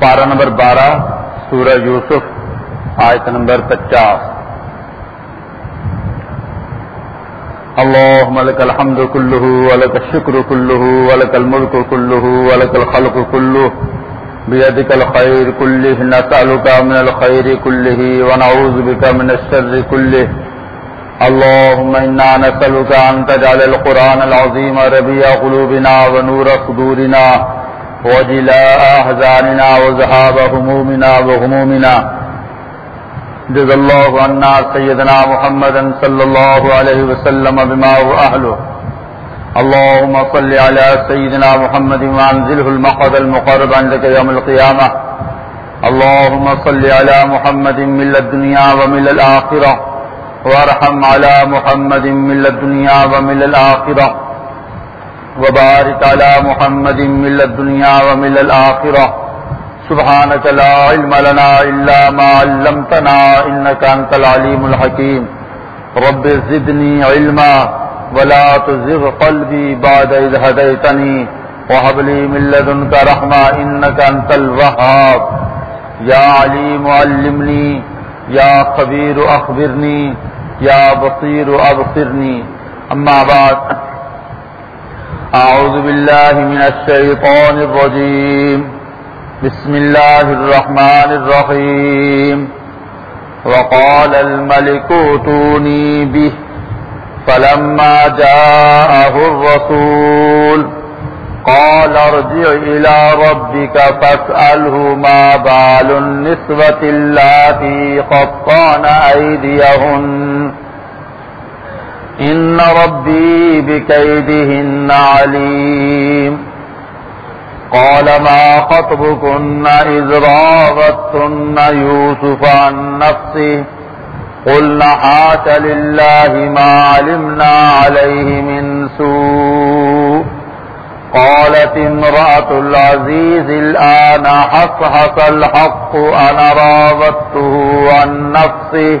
پارہ نمبر بارہ، سورہ یوسف، آیت نمبر پچاس۔ اللهم لك الحمد كله ولك الشكر كله ولك الملك كله ولك الخلق كله بيدك الخير كله نسألك من الخير كله ونعوذ بك من الشر كله اللهم إنا نسألك أن تجعل القرآن العظيم ربيع قلوبنا ونور صدورنا۔ وجلاء أحزاننا وزهاب همومنا وغمومنا جز الله عنا سيدنا محمدا صلى الله عليه وسلم بما هو أهله اللهم صل على سيدنا محمد وانزله المقعد المقرب عندك يوم القيامة اللهم صل على محمد من الدنيا ومن الآخرة وارحم على محمد من الدنيا ومن الآخرة وبارك على محمد من الدنيا ومن الآخرة. سبحانك لا علم لنا إلا ما علمتنا إنك أنت العليم الحكيم. رب زدني علما ولا تزغ قلبي بعد إذ هديتني. وهب لي من لدنك رحمة إنك أنت الوهاب. يا عليم علمني، يا خبير أخبرني، يا بصير أبصرني. أما بعد أعوذ بالله من الشيطان الرجيم. بسم الله الرحمن الرحيم. وقال الملك اوتوني به. فلما جاءه الرسول قال ارجع إلى ربك فاسأله ما بال النسوة اللاتي قطعن أيديهن. إن ربي بكيدهن عليم. قال ما خطبكن إذ راغتن يوسف عن نفسه. قلنا حاش لله ما علمنا عليه من سوء. قالت امرأة العزيز الآن حصحص الحق أنا راغبته عن نفسه.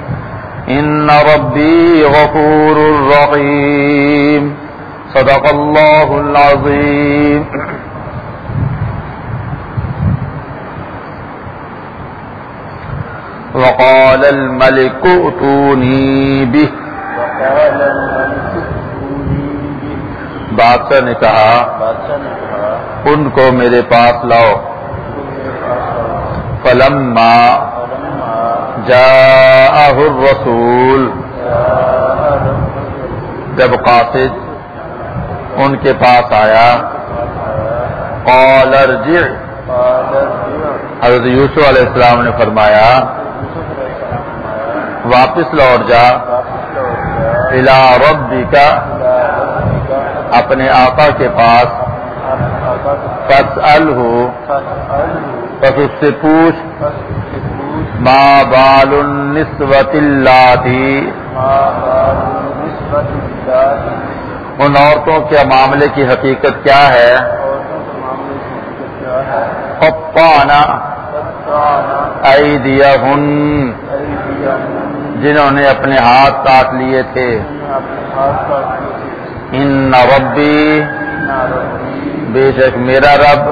إن ربي غفور رحيم. صدق الله العظيم. وقال الملك اتوني به. وقال الملك اتوني به بادشاہ نے کہا بادشاہ نے کہا ان کو میرے پاس لاؤ. فلما جاءه الرسول. جب قاصد ان کے پاس آیا قال ارجع. حضرت یوسف علیہ السلام نے فرمایا واپس لوٹ جا الى ربک اپنے آقا کے پاس پس اس سے پوچھ ما بال النسوة اللاتی ان عورتوں کے معاملے کی حقیقت کیا ہے؟ قطعنا ایدیہن جنہوں نے اپنے ہاتھ کاٹ لیے تھے۔ ان ربی بے شک میرا رب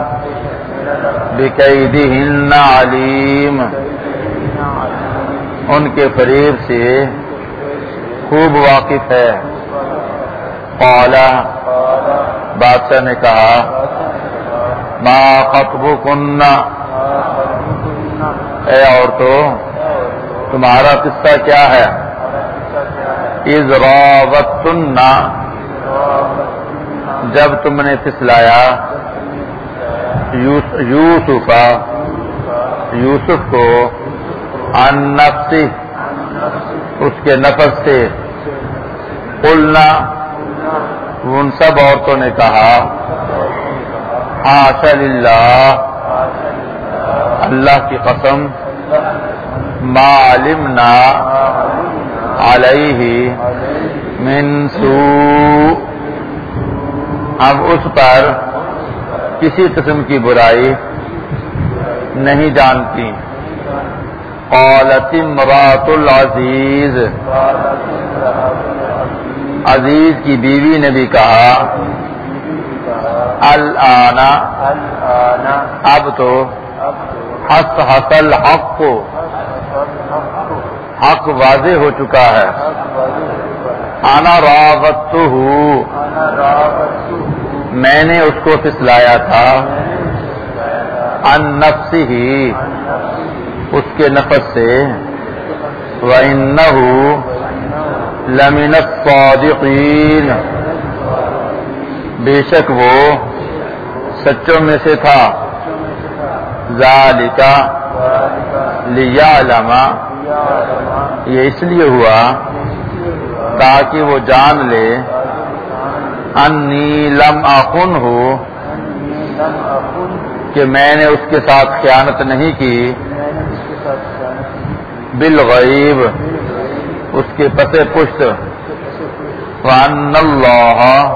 بقیدہن علیم۔ ان کے فریب سے خوب واقف ہے۔ قالا بادشاہ نے کہا، ما خطب کننا اے عورتوں تمہارا قصہ کیا ہے؟ از راوتنا جب تم نے پسلایا یوسف یوسف کو ان نفسی، اس کے نفس سے۔ قلنا ان سب عورتوں نے کہا آشا اللہ اللہ کی قسم معلومنا علیہ من سوء۔ اب اس پر کسی قسم کی برائی نہیں جانتی۔ قالت امرات العزیز عزیز کی بیوی نے بھی کہا الآنا اب تو حس حسل حق کو حق واضح ہو چکا ہے. آنا راوت ہوں میں نے اس کو پسلایا تھا. ان نفس ہی اس کے نفس سے، وَإِنَّهُ لَمِنَ الصَّادِقِينَ۔ بے شک وہ سچوں میں سے تھا۔ ذَلِكَ لِيَعْلَمَ۔ یہ اس لیے ہوا تاکہ وہ جان لے۔ انی لم اخن ہو کہ میں نے اس کے ساتھ خیانت نہیں کی۔ بالغیب، اس کے پتے پشت۔ وان اللہ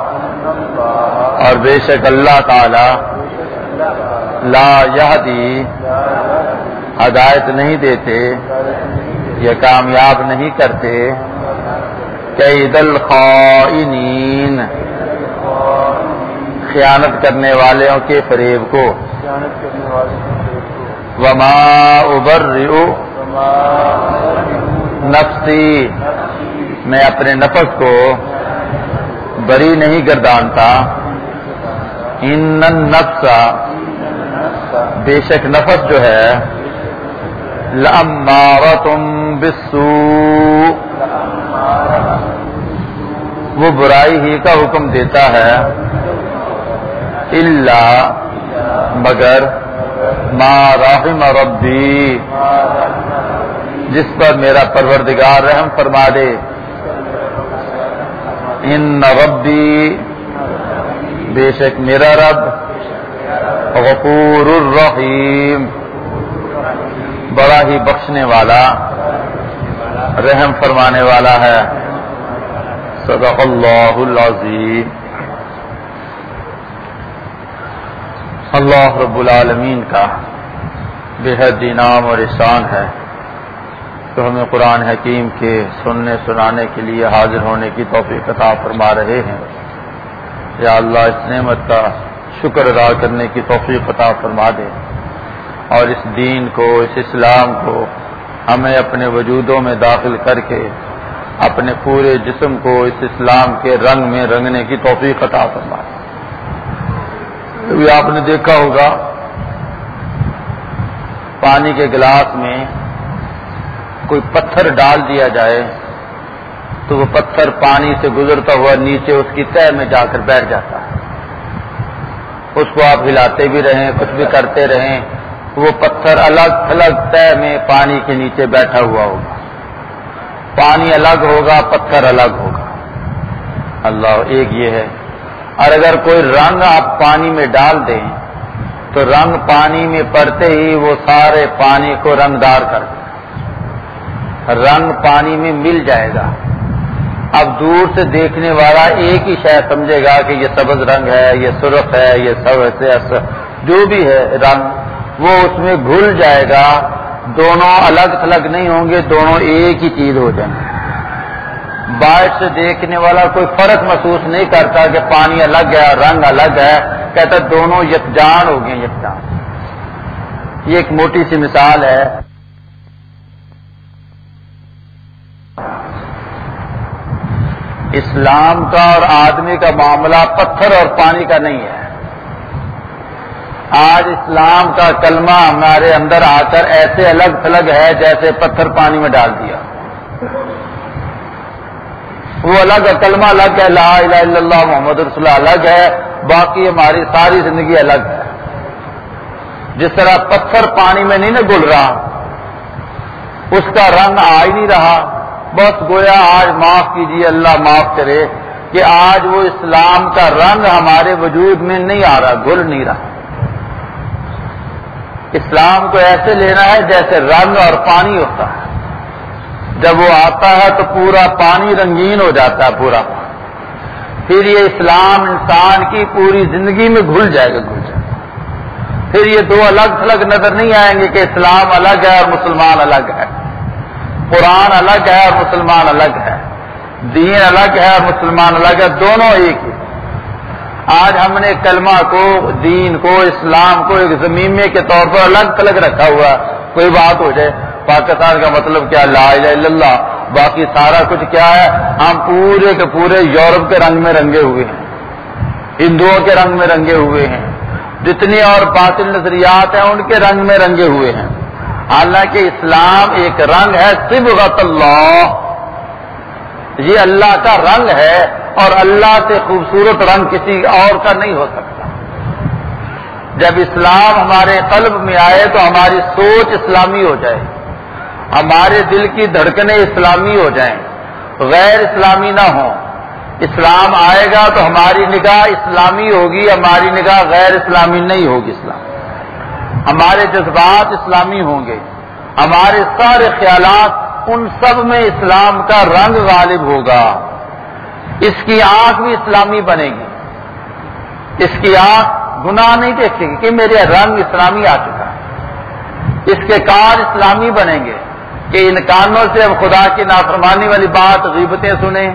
اور بے شک اللہ تعالی، لا یہدی، ہدایت نہیں دیتے، یا کامیاب نہیں کرتے۔ قید الخائنین، خیانت کرنے والوں کے فریب کو۔ وما ابرئ نفسی میں اپنے نفس کو بری نہیں گردانتا۔ ان نفس بے شک نفس جو ہے لمارتم بسو وہ برائی ہی کا حکم دیتا ہے۔ اللہ مگر ما رحم ربی۔ جس پر میرا پروردگار رحم فرما دے۔ ان ربی، بے شک میرا رب، غفور الرحیم۔ بڑا ہی بخشنے والا، رحم فرمانے والا ہے۔ صدق اللہ العظیم۔ اللہ رب العالمین کا بے حد انعام اور احسان ہے۔ تو ہمیں قرآن حکیم کے سننے سنانے کے لیے حاضر ہونے کی توفیق عطا فرما رہے ہیں۔ یا اللہ اس نعمت کا شکر ادا کرنے کی توفیق عطا فرما دے۔ اور اس دین کو، اس اسلام کو ہمیں اپنے وجودوں میں داخل کر کے اپنے پورے جسم کو اس اسلام کے رنگ میں رنگنے کی توفیق عطا فرما دے۔ آپ نے دیکھا ہوگا، پانی کے گلاس میں کوئی پتھر ڈال دیا جائے تو وہ پتھر پانی سے گزرتا ہوا نیچے اس کی تہ میں جا کر بیٹھ جاتا ہے۔ اس کو آپ ہلاتے بھی رہیں، کچھ بھی کرتے رہیں، وہ پتھر الگ الگ تہ میں پانی کے نیچے بیٹھا ہوا ہوگا۔ پانی الگ ہوگا، پتھر الگ ہوگا۔ اللہ، ایک یہ ہے۔ اور اگر کوئی رنگ آپ پانی میں ڈال دیں، تو رنگ پانی میں پڑتے ہی وہ سارے پانی کو رنگدار کر دیں۔ رنگ پانی میں مل جائے گا۔ اب دور سے دیکھنے والا ایک ہی شاید سمجھے گا کہ یہ سبز رنگ ہے، یہ سرخ ہے، یہ سب ایسے جو بھی ہے رنگ، وہ اس میں گھل جائے گا۔ دونوں الگ تھلگ نہیں ہوں گے، دونوں ایک ہی چیز ہو جائیں۔ گے باہر سے دیکھنے والا کوئی فرق محسوس نہیں کرتا کہ پانی الگ ہے، رنگ الگ ہے۔ کہتا دونوں یکجان ہو گئے یکجان یہ ایک موٹی سی مثال ہے۔ اسلام کا اور آدمی کا معاملہ پتھر اور پانی کا نہیں ہے۔ آج اسلام کا کلمہ ہمارے اندر آ کر ایسے الگ تھلگ ہے جیسے پتھر پانی میں ڈال دیا۔ وہ الگ کلمہ الگ ہے، لا الہ الا اللہ محمد رسول اللہ الگ ہے، باقی ہماری ساری زندگی الگ ہے۔ جس طرح پتھر پانی میں نہیں نا گل رہا، اس کا رنگ آ ہی نہیں رہا۔ بس گویا آج معاف کیجیے اللہ معاف کرے کہ آج وہ اسلام کا رنگ ہمارے وجود میں نہیں آ رہا گل نہیں رہا۔ اسلام کو ایسے لینا ہے جیسے رنگ اور پانی ہوتا ہے۔ جب وہ آتا ہے تو پورا پانی رنگین ہو جاتا ہے، پورا۔ پھر یہ اسلام انسان کی پوری زندگی میں گھل جائے گا، گھل جائے گا۔ پھر یہ دو الگ تھلگ نظر نہیں آئیں گے کہ اسلام الگ ہے اور مسلمان الگ ہے۔ قرآن الگ ہے اور مسلمان الگ ہے۔ دین الگ ہے اور مسلمان الگ ہے، دونوں ایک ہی۔ آج ہم نے کلمہ کو، دین کو، اسلام کو ایک زمینے کے طور پر الگ تھلگ رکھا ہوا کوئی بات ہو جائے، پاکستان کا مطلب کیا؟ لا الہ الا اللہ۔ باقی سارا کچھ کیا ہے؟ ہم پورے کے پورے یورپ کے رنگ میں رنگے ہوئے ہیں۔ ہندوؤں کے رنگ میں رنگے ہوئے ہیں۔ جتنی اور باطل نظریات ہیں، ان کے رنگ میں رنگے ہوئے ہیں۔ حالانکہ اسلام ایک رنگ ہے، صبغت اللہ۔ یہ اللہ کا رنگ ہے اور اللہ سے خوبصورت رنگ کسی اور کا نہیں ہو سکتا۔ جب اسلام ہمارے قلب میں آئے تو ہماری سوچ اسلامی ہو جائے۔ ہمارے دل کی دھڑکنیں اسلامی ہو جائیں۔ غیر اسلامی نہ ہوں۔ اسلام آئے گا تو ہماری نگاہ اسلامی ہوگی، ہماری نگاہ غیر اسلامی نہیں ہوگی۔ اسلام ہمارے جذبات اسلامی ہوں گے، ہمارے سارے خیالات ان سب میں اسلام کا رنگ غالب ہوگا۔ اس کی آنکھ بھی اسلامی بنے گی۔ اس کی آنکھ گناہ نہیں دیکھے گی کہ میرے رنگ اسلامی آ چکا ہے۔ اس کے کار اسلامی بنیں گے کہ ان کانوں سے اب خدا کی نافرمانی والی بات غیبتیں سنیں،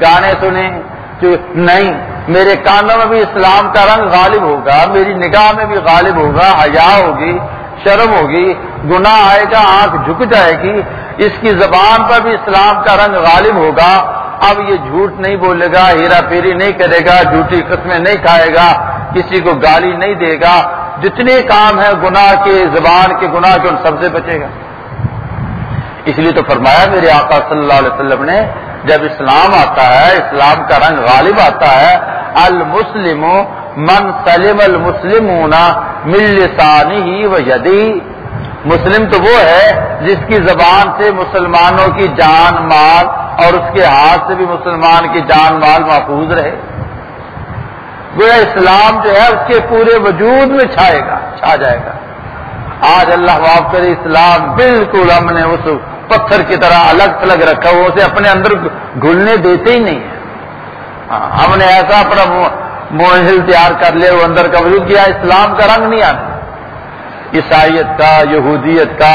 گانے سنیں، جو نہیں میرے کانوں میں بھی اسلام کا رنگ غالب ہوگا، میری نگاہ میں بھی غالب ہوگا، حیا ہوگی، شرم ہوگی، گناہ آئے گا، آنکھ جھک جائے گی، اس کی زبان پر بھی اسلام کا رنگ غالب ہوگا۔ اب یہ جھوٹ نہیں بولے گا، ہیرا پھیری نہیں کرے گا، جھوٹی قسمیں نہیں کھائے گا، کسی کو گالی نہیں دے گا۔ جتنے کام ہیں گناہ کے، زبان کے گناہ کے، ان سب سے بچے گا۔ اس لیے تو فرمایا میرے آقا صلی اللہ علیہ وسلم نے جب اسلام آتا ہے، اسلام کا رنگ غالب آتا ہے، المسلم من سلم المسلم ملسانی ہی و یدی مسلم تو وہ ہے جس کی زبان سے مسلمانوں کی جان، مال اور اس کے ہاتھ سے بھی مسلمان کی جان، مال محفوظ رہے۔ گویا اسلام جو ہے، اس کے پورے وجود میں چھائے گا، چھا جائے گا۔ آج اللہ معاف کرے، اسلام بالکل ہم نے اس پتھر کی طرح الگ تھلگ رکھا ہوا اسے اپنے اندر گھلنے دیتے ہی نہیں ہے ہاں، ہم نے ایسا اپنا منزل تیار کر لیا وہ اندر کا وجود کیا اسلام کا رنگ نہیں آتا۔ عیسائیت کا یہودیت کا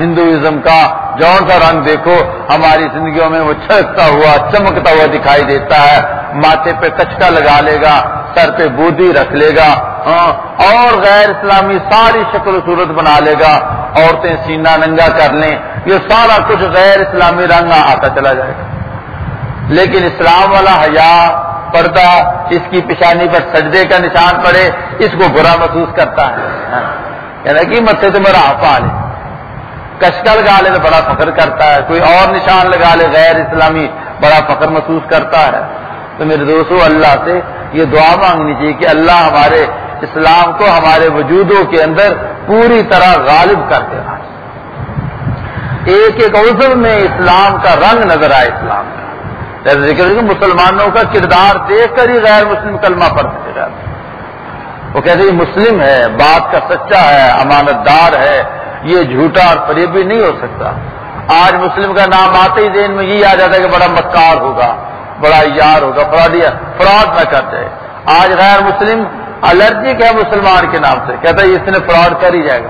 ہندوازم کا جون سا رنگ دیکھو ہماری زندگیوں میں وہ چھڑکتا ہوا چمکتا ہوا دکھائی دیتا ہے۔ ماتھے پہ کچکا لگا لے گا سر پہ بودی رکھ لے گا۔ ہاں، اور غیر اسلامی ساری شکل و صورت بنا لے گا، عورتیں سینہ ننگا کر لیں، یہ سارا کچھ غیر اسلامی رنگ آتا چلا جائے گا۔ لیکن اسلام والا حیا، پردہ، اس کی پشانی پر سجدے کا نشان پڑے، اس کو برا محسوس کرتا ہے۔ ہاں، یعنی کہ مت تو میرا ہفا لے کشکا لگا لے تو بڑا فخر کرتا ہے، کوئی اور نشان لگا لے، غیر اسلامی، بڑا فخر محسوس کرتا ہے۔ تو میرے دوستوں اللہ سے یہ دعا مانگنی چاہیے کہ اللہ ہمارے اسلام کو ہمارے وجودوں کے اندر پوری طرح غالب کر دے رہا ایک ایک عزر میں اسلام کا رنگ نظر آئے اسلام کا۔ جیسے ذکر کہ مسلمانوں کا کردار دیکھ کر ہی غیر مسلم کلمہ پڑھتے جاتے وہ کہتے ہیں مسلم ہے، بات کا سچا ہے امانت دار ہے، یہ جھوٹا اور فریبی نہیں ہو سکتا۔ آج مسلم کا نام آتے ہی دین میں یہ آ جاتا ہے کہ بڑا مکار ہوگا، بڑا یار ہوگا فراڈ نہ کرتے آج غیر مسلم الرجک ہے مسلمان کے نام سے؟ کہتا ہے اس نے فراڈ کر ہی جائے گا۔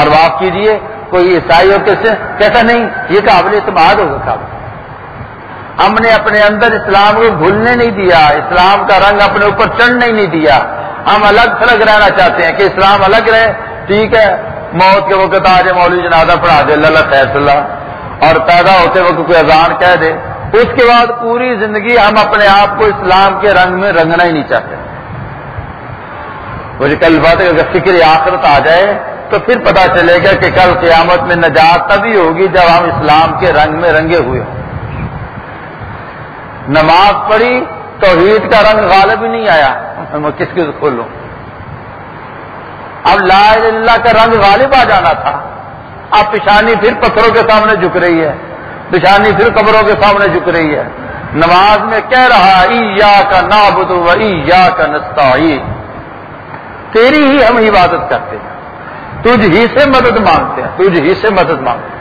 اور معاف کیجیے کوئی عیسائی ہو کیسے کہتا نہیں، یہ قابل اعتماد ہوگا قابل ہم نے اپنے اندر اسلام کو بھولنے نہیں دیا، اسلام کا رنگ اپنے اوپر چڑھنے نہیں دیا۔ ہم الگ تھلگ رہنا چاہتے ہیں کہ اسلام الگ رہے۔ ٹھیک ہے، موت کے وقت آج مولوی جنازہ پڑھا دے، اللہ خیر اللہ۔ اور پیدا ہوتے وقت کوئی اذان کہہ دے۔ اس کے بعد پوری زندگی ہم اپنے آپ کو اسلام کے رنگ میں رنگنا ہی نہیں چاہتے۔ مجھے کل بات ہے اگر فکر آخرت آ جائے تو پھر پتا چلے گا کہ کل قیامت میں نجات تبھی ہوگی جب ہم اسلام کے رنگ میں رنگے ہوئے ہوں۔ نماز پڑھی تو عید کا رنگ غالب ہی نہیں آیا۔ میں کس کس کھولوں؟ اب لا اللہ کا رنگ غالب آ جانا تھا۔ اب پشانی پھر پتھروں کے سامنے جھک رہی ہے۔ پشانی پھر قبروں کے سامنے جھک رہی ہے۔ نماز میں کہہ رہا ای کا نابود و ای کا نستا تیری ہی ہم عبادت کرتے ہیں۔ تجھ ہی سے مدد مانگتے ہیں، تجھ ہی سے مدد مانگتے ہیں۔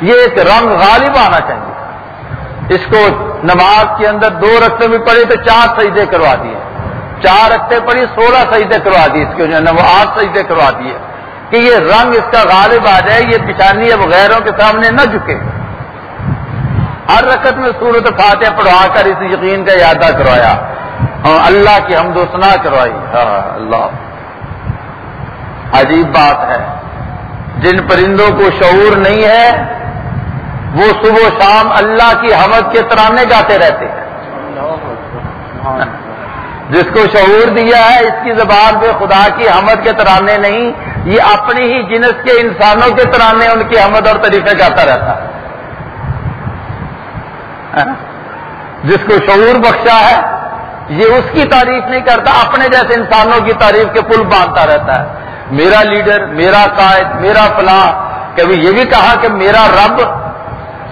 یہ ایک رنگ غالب آنا چاہیے۔ اس کو نماز کے اندر دو رقطے بھی پڑے تو چار سجدے کروا دیے۔ چار رقطے پڑی سولہ سجدے کروا دیے۔ اس کے آٹھ سجدے کروا دیے۔ کہ یہ رنگ اس کا غالب آ جائے، یہ پچھانی اب غیروں کے سامنے نہ جھکے۔ ہر رقط میں صورت فاتح پڑھا کر اس یقین کا یادہ کروایا۔ ہاں اللہ کی ہم سنا کروائی۔ ہاں،, ہاں اللہ۔ عجیب بات ہے۔ جن پرندوں کو شعور نہیں ہے، وہ صبح و شام اللہ کی حمد کے ترانے گاتے رہتے ہیں۔ جس کو شعور دیا ہے، اس کی زبان پہ خدا کی حمد کے ترانے نہیں، یہ اپنی ہی جنس کے انسانوں کے ترانے ان کی حمد اور طریقے گاتا رہتا ہے۔ جس کو شعور بخشا ہے، یہ اس کی تعریف نہیں کرتا، اپنے جیسے انسانوں کی تعریف کے پل باندھتا رہتا ہے۔ میرا لیڈر، میرا قائد، میرا فلاں، کبھی یہ بھی کہا کہ میرا رب،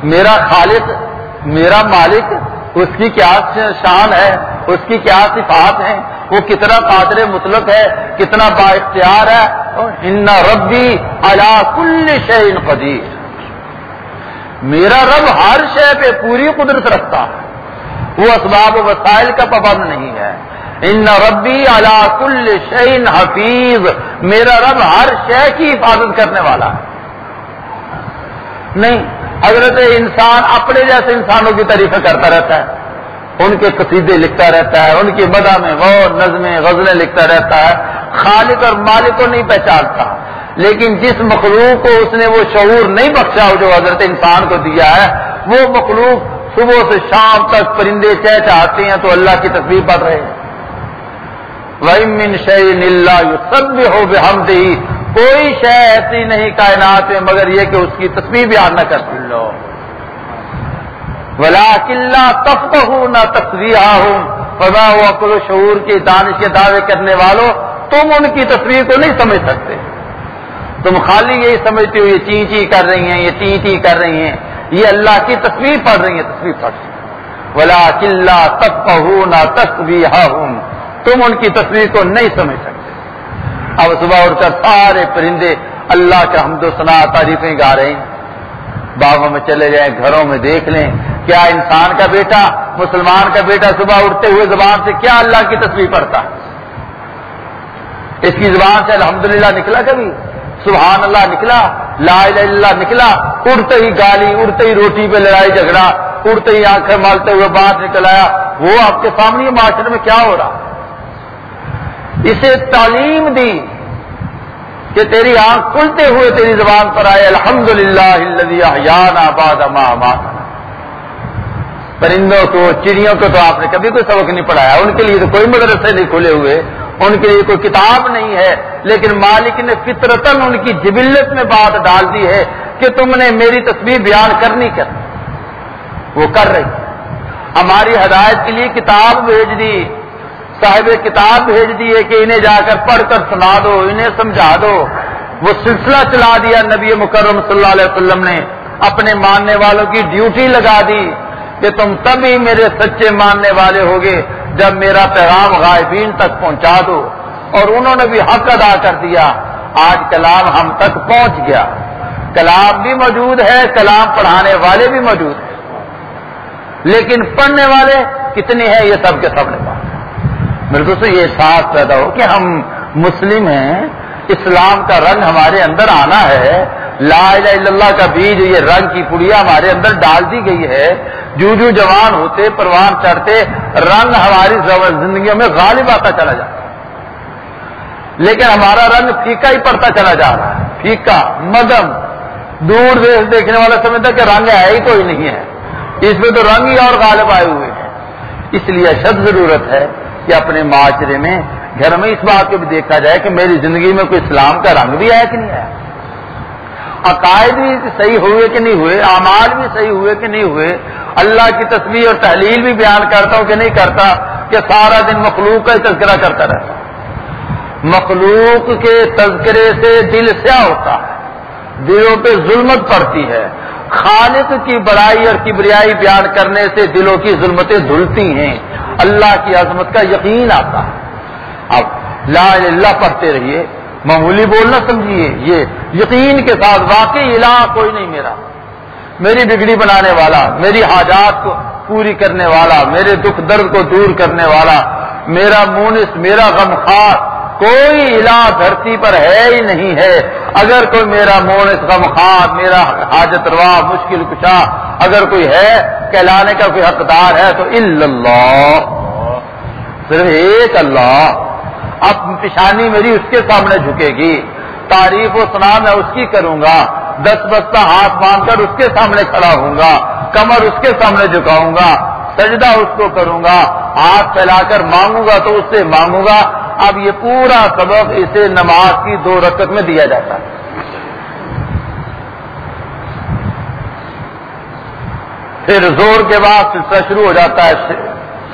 میرا خالق، میرا مالک، اس کی کیا شان ہے، اس کی کیا صفات ہیں، وہ کتنا قادر مطلق ہے، کتنا با اختیار ہے۔ ان ربی اللہ کل شعین قدیر۔ میرا رب ہر شے پہ پوری قدرت رکھتا ہے۔ وہ اسباب و وسائل کا پابند نہیں ہے۔ ان ربی اللہ کل شعین حفیظ۔ میرا رب ہر شے کی حفاظت کرنے والا ہے۔ نہیں، حضرت انسان اپنے جیسے انسانوں کی تعریفیں کرتا رہتا ہے۔ ان کے قصیدے لکھتا رہتا ہے، ان کی مدا میں وہ نظمیں، غزلیں لکھتا رہتا ہے۔ خالق اور مالک کو نہیں پہچانتا۔ لیکن جس مخلوق کو اس نے وہ شعور نہیں بخشا جو حضرت انسان کو دیا ہے، وہ مخلوق صبح سے شام تک پرندے چہ چاہتے ہیں تو اللہ کی تصویر پڑھ رہے ہیں۔ وَإِن شَيْءٍ إِلَّا يُسَبِّحُ بِحَمْدِهِ، کوئی شے ایسی نہیں کائنات میں مگر یہ کہ اس کی تصویر بیان نہ کرتی۔ لو ولا کلّا تفت ہوں نہ تصویر ہوں فضا ہو اکل شعور کی دانش کے دعوے کرنے والوں تم ان کی تصویر کو نہیں سمجھ سکتے۔ تم خالی یہی سمجھتے ہو، یہ چی چی کر رہی ہیں، یہ چی چی کر رہی ہیں۔ یہ اللہ کی تصویر پڑھ رہی ہیں، تصویر پڑھ رہی ہیں۔ ولا کلّا تفت نہ تم ان کی تصویر کو نہیں سمجھ سکتے۔ اب صبح اٹھ کر سارے پرندے اللہ کا حمد و سنا تعریفیں گا رہے ہیں۔ باغوں میں چلے جائیں، گھروں میں دیکھ لیں۔ کیا انسان کا بیٹا، مسلمان کا بیٹا صبح اٹھتے ہوئے زبان سے کیا اللہ کی تصویر پڑھتا؟ اس کی زبان سے الحمدللہ نکلا کبھی؟ سبحان اللہ نکلا، لا الہ اللہ نکلا، اڑتے ہی گالی، اڑتے ہی روٹی پہ لڑائی جھگڑا، اڑتے ہی آنکھیں مالتے ہوئے بات نکل آیا۔ وہ آپ کے سامنے معاشرے میں کیا ہو رہا؟ اسے تعلیم دی کہ تیری آنکھ کھلتے ہوئے تیری زبان پر آئے الحمد للہ آباد پرندوں کو، چڑیوں کو تو آپ نے کبھی کوئی سبق نہیں پڑھایا، ان کے لیے تو کوئی مدرسے نہیں کھلے ہوئے۔ ان کے لیے کوئی کتاب نہیں ہے، لیکن مالک نے فطرتن ان کی جبلت میں بات ڈال دی ہے کہ تم نے میری تصویر بیان کرنی کر وہ کر رہی۔ ہماری ہدایت کے لیے کتاب بھیج دی۔ صاحب کتاب بھیج دیے کہ انہیں جا کر پڑھ کر سنا دو، انہیں سمجھا دو۔ وہ سلسلہ چلا دیا نبی مکرم صلی اللہ علیہ وسلم نے۔ اپنے ماننے والوں کی ڈیوٹی لگا دی کہ تم تبھی میرے سچے ماننے والے ہوگے۔ جب میرا پیغام غائبین تک پہنچا دو اور انہوں نے بھی حق ادا کر دیا، آج کلام ہم تک پہنچ گیا۔ کلام بھی موجود ہے، کلام پڑھانے والے بھی موجود ہیں۔ لیکن پڑھنے والے کتنے ہیں یہ سب کے سب نے پاس میرے دوستوں یہ احساس پیدا ہو کہ ہم مسلم ہیں، اسلام کا رنگ ہمارے اندر آنا ہے۔ لا الہ الا اللہ کا بیج یہ رنگ کی پڑیا ہمارے اندر ڈال دی گئی ہے۔ جو جو جوان ہوتے، پروان چڑھتے، رنگ ہماری زندگیوں میں غالب آتا چلا جاتا۔ لیکن ہمارا رنگ پھیکا ہی پڑتا چلا جا رہا ہے۔ پھیکا، مدم، دور دیش دیکھنے والا سمجھتا کہ رنگ ہے ہی کوئی نہیں ہے۔ اس میں تو رنگ ہی اور غالب آئے ہوئے ہیں۔ اس لیے اشد ضرورت ہے کہ اپنے معاشرے میں، گھر میں اس بات کو بھی دیکھا جائے کہ میری زندگی میں کوئی اسلام کا رنگ بھی ہے کہ نہیں ہے۔ عقائد بھی صحیح ہوئے کہ نہیں ہوئے، اعمال بھی صحیح ہوئے کہ نہیں ہوئے، اللہ کی تصویر اور تحلیل بھی بیان کرتا ہوں کہ نہیں کرتا، کہ سارا دن مخلوق کا ہی تذکرہ کرتا رہتا مخلوق کے تذکرے سے دل سیاہ ہوتا ہے، دلوں پہ ظلمت پڑتی ہے۔ خالق کی بڑائی اور کبریائی بیان کرنے سے دلوں کی ظلمتیں دھلتی ہیں۔ اللہ کی عظمت کا یقین آتا ہے۔ اب لا اللہ پڑھتے رہیے۔ معمولی بولنا سمجھیے، یہ یقین کے ساتھ واقعی الہ کوئی نہیں میرا۔ میری بگڑی بنانے والا، میری حاجات کو پوری کرنے والا، میرے دکھ درد کو دور کرنے والا، میرا مونس، میرا غمخار کوئی الہ دھرتی پر ہے ہی نہیں ہے۔ اگر کوئی میرا مونس غمخار میرا حاجت روا، مشکل کشا اگر کوئی ہے، کہلانے کا کوئی حقدار ہے تو اللہ۔ صرف ایک اللہ۔ اب پیشانی میری اس کے سامنے جھکے گی۔ تعریف و سنا میں اس کی کروں گا۔ دس بستہ ہاتھ باندھ کر اس کے سامنے کھڑا ہوں گا۔ کمر اس کے سامنے جھکاؤں گا۔ سجدہ اس کو کروں گا۔ ہاتھ پھیلا کر مانگوں گا تو اس سے مانگوں گا۔ اب یہ پورا سبق اسے نماز کی دو رکعت میں دیا جاتا ہے۔ پھر زور کے بعد سلسلہ شروع ہو جاتا ہے۔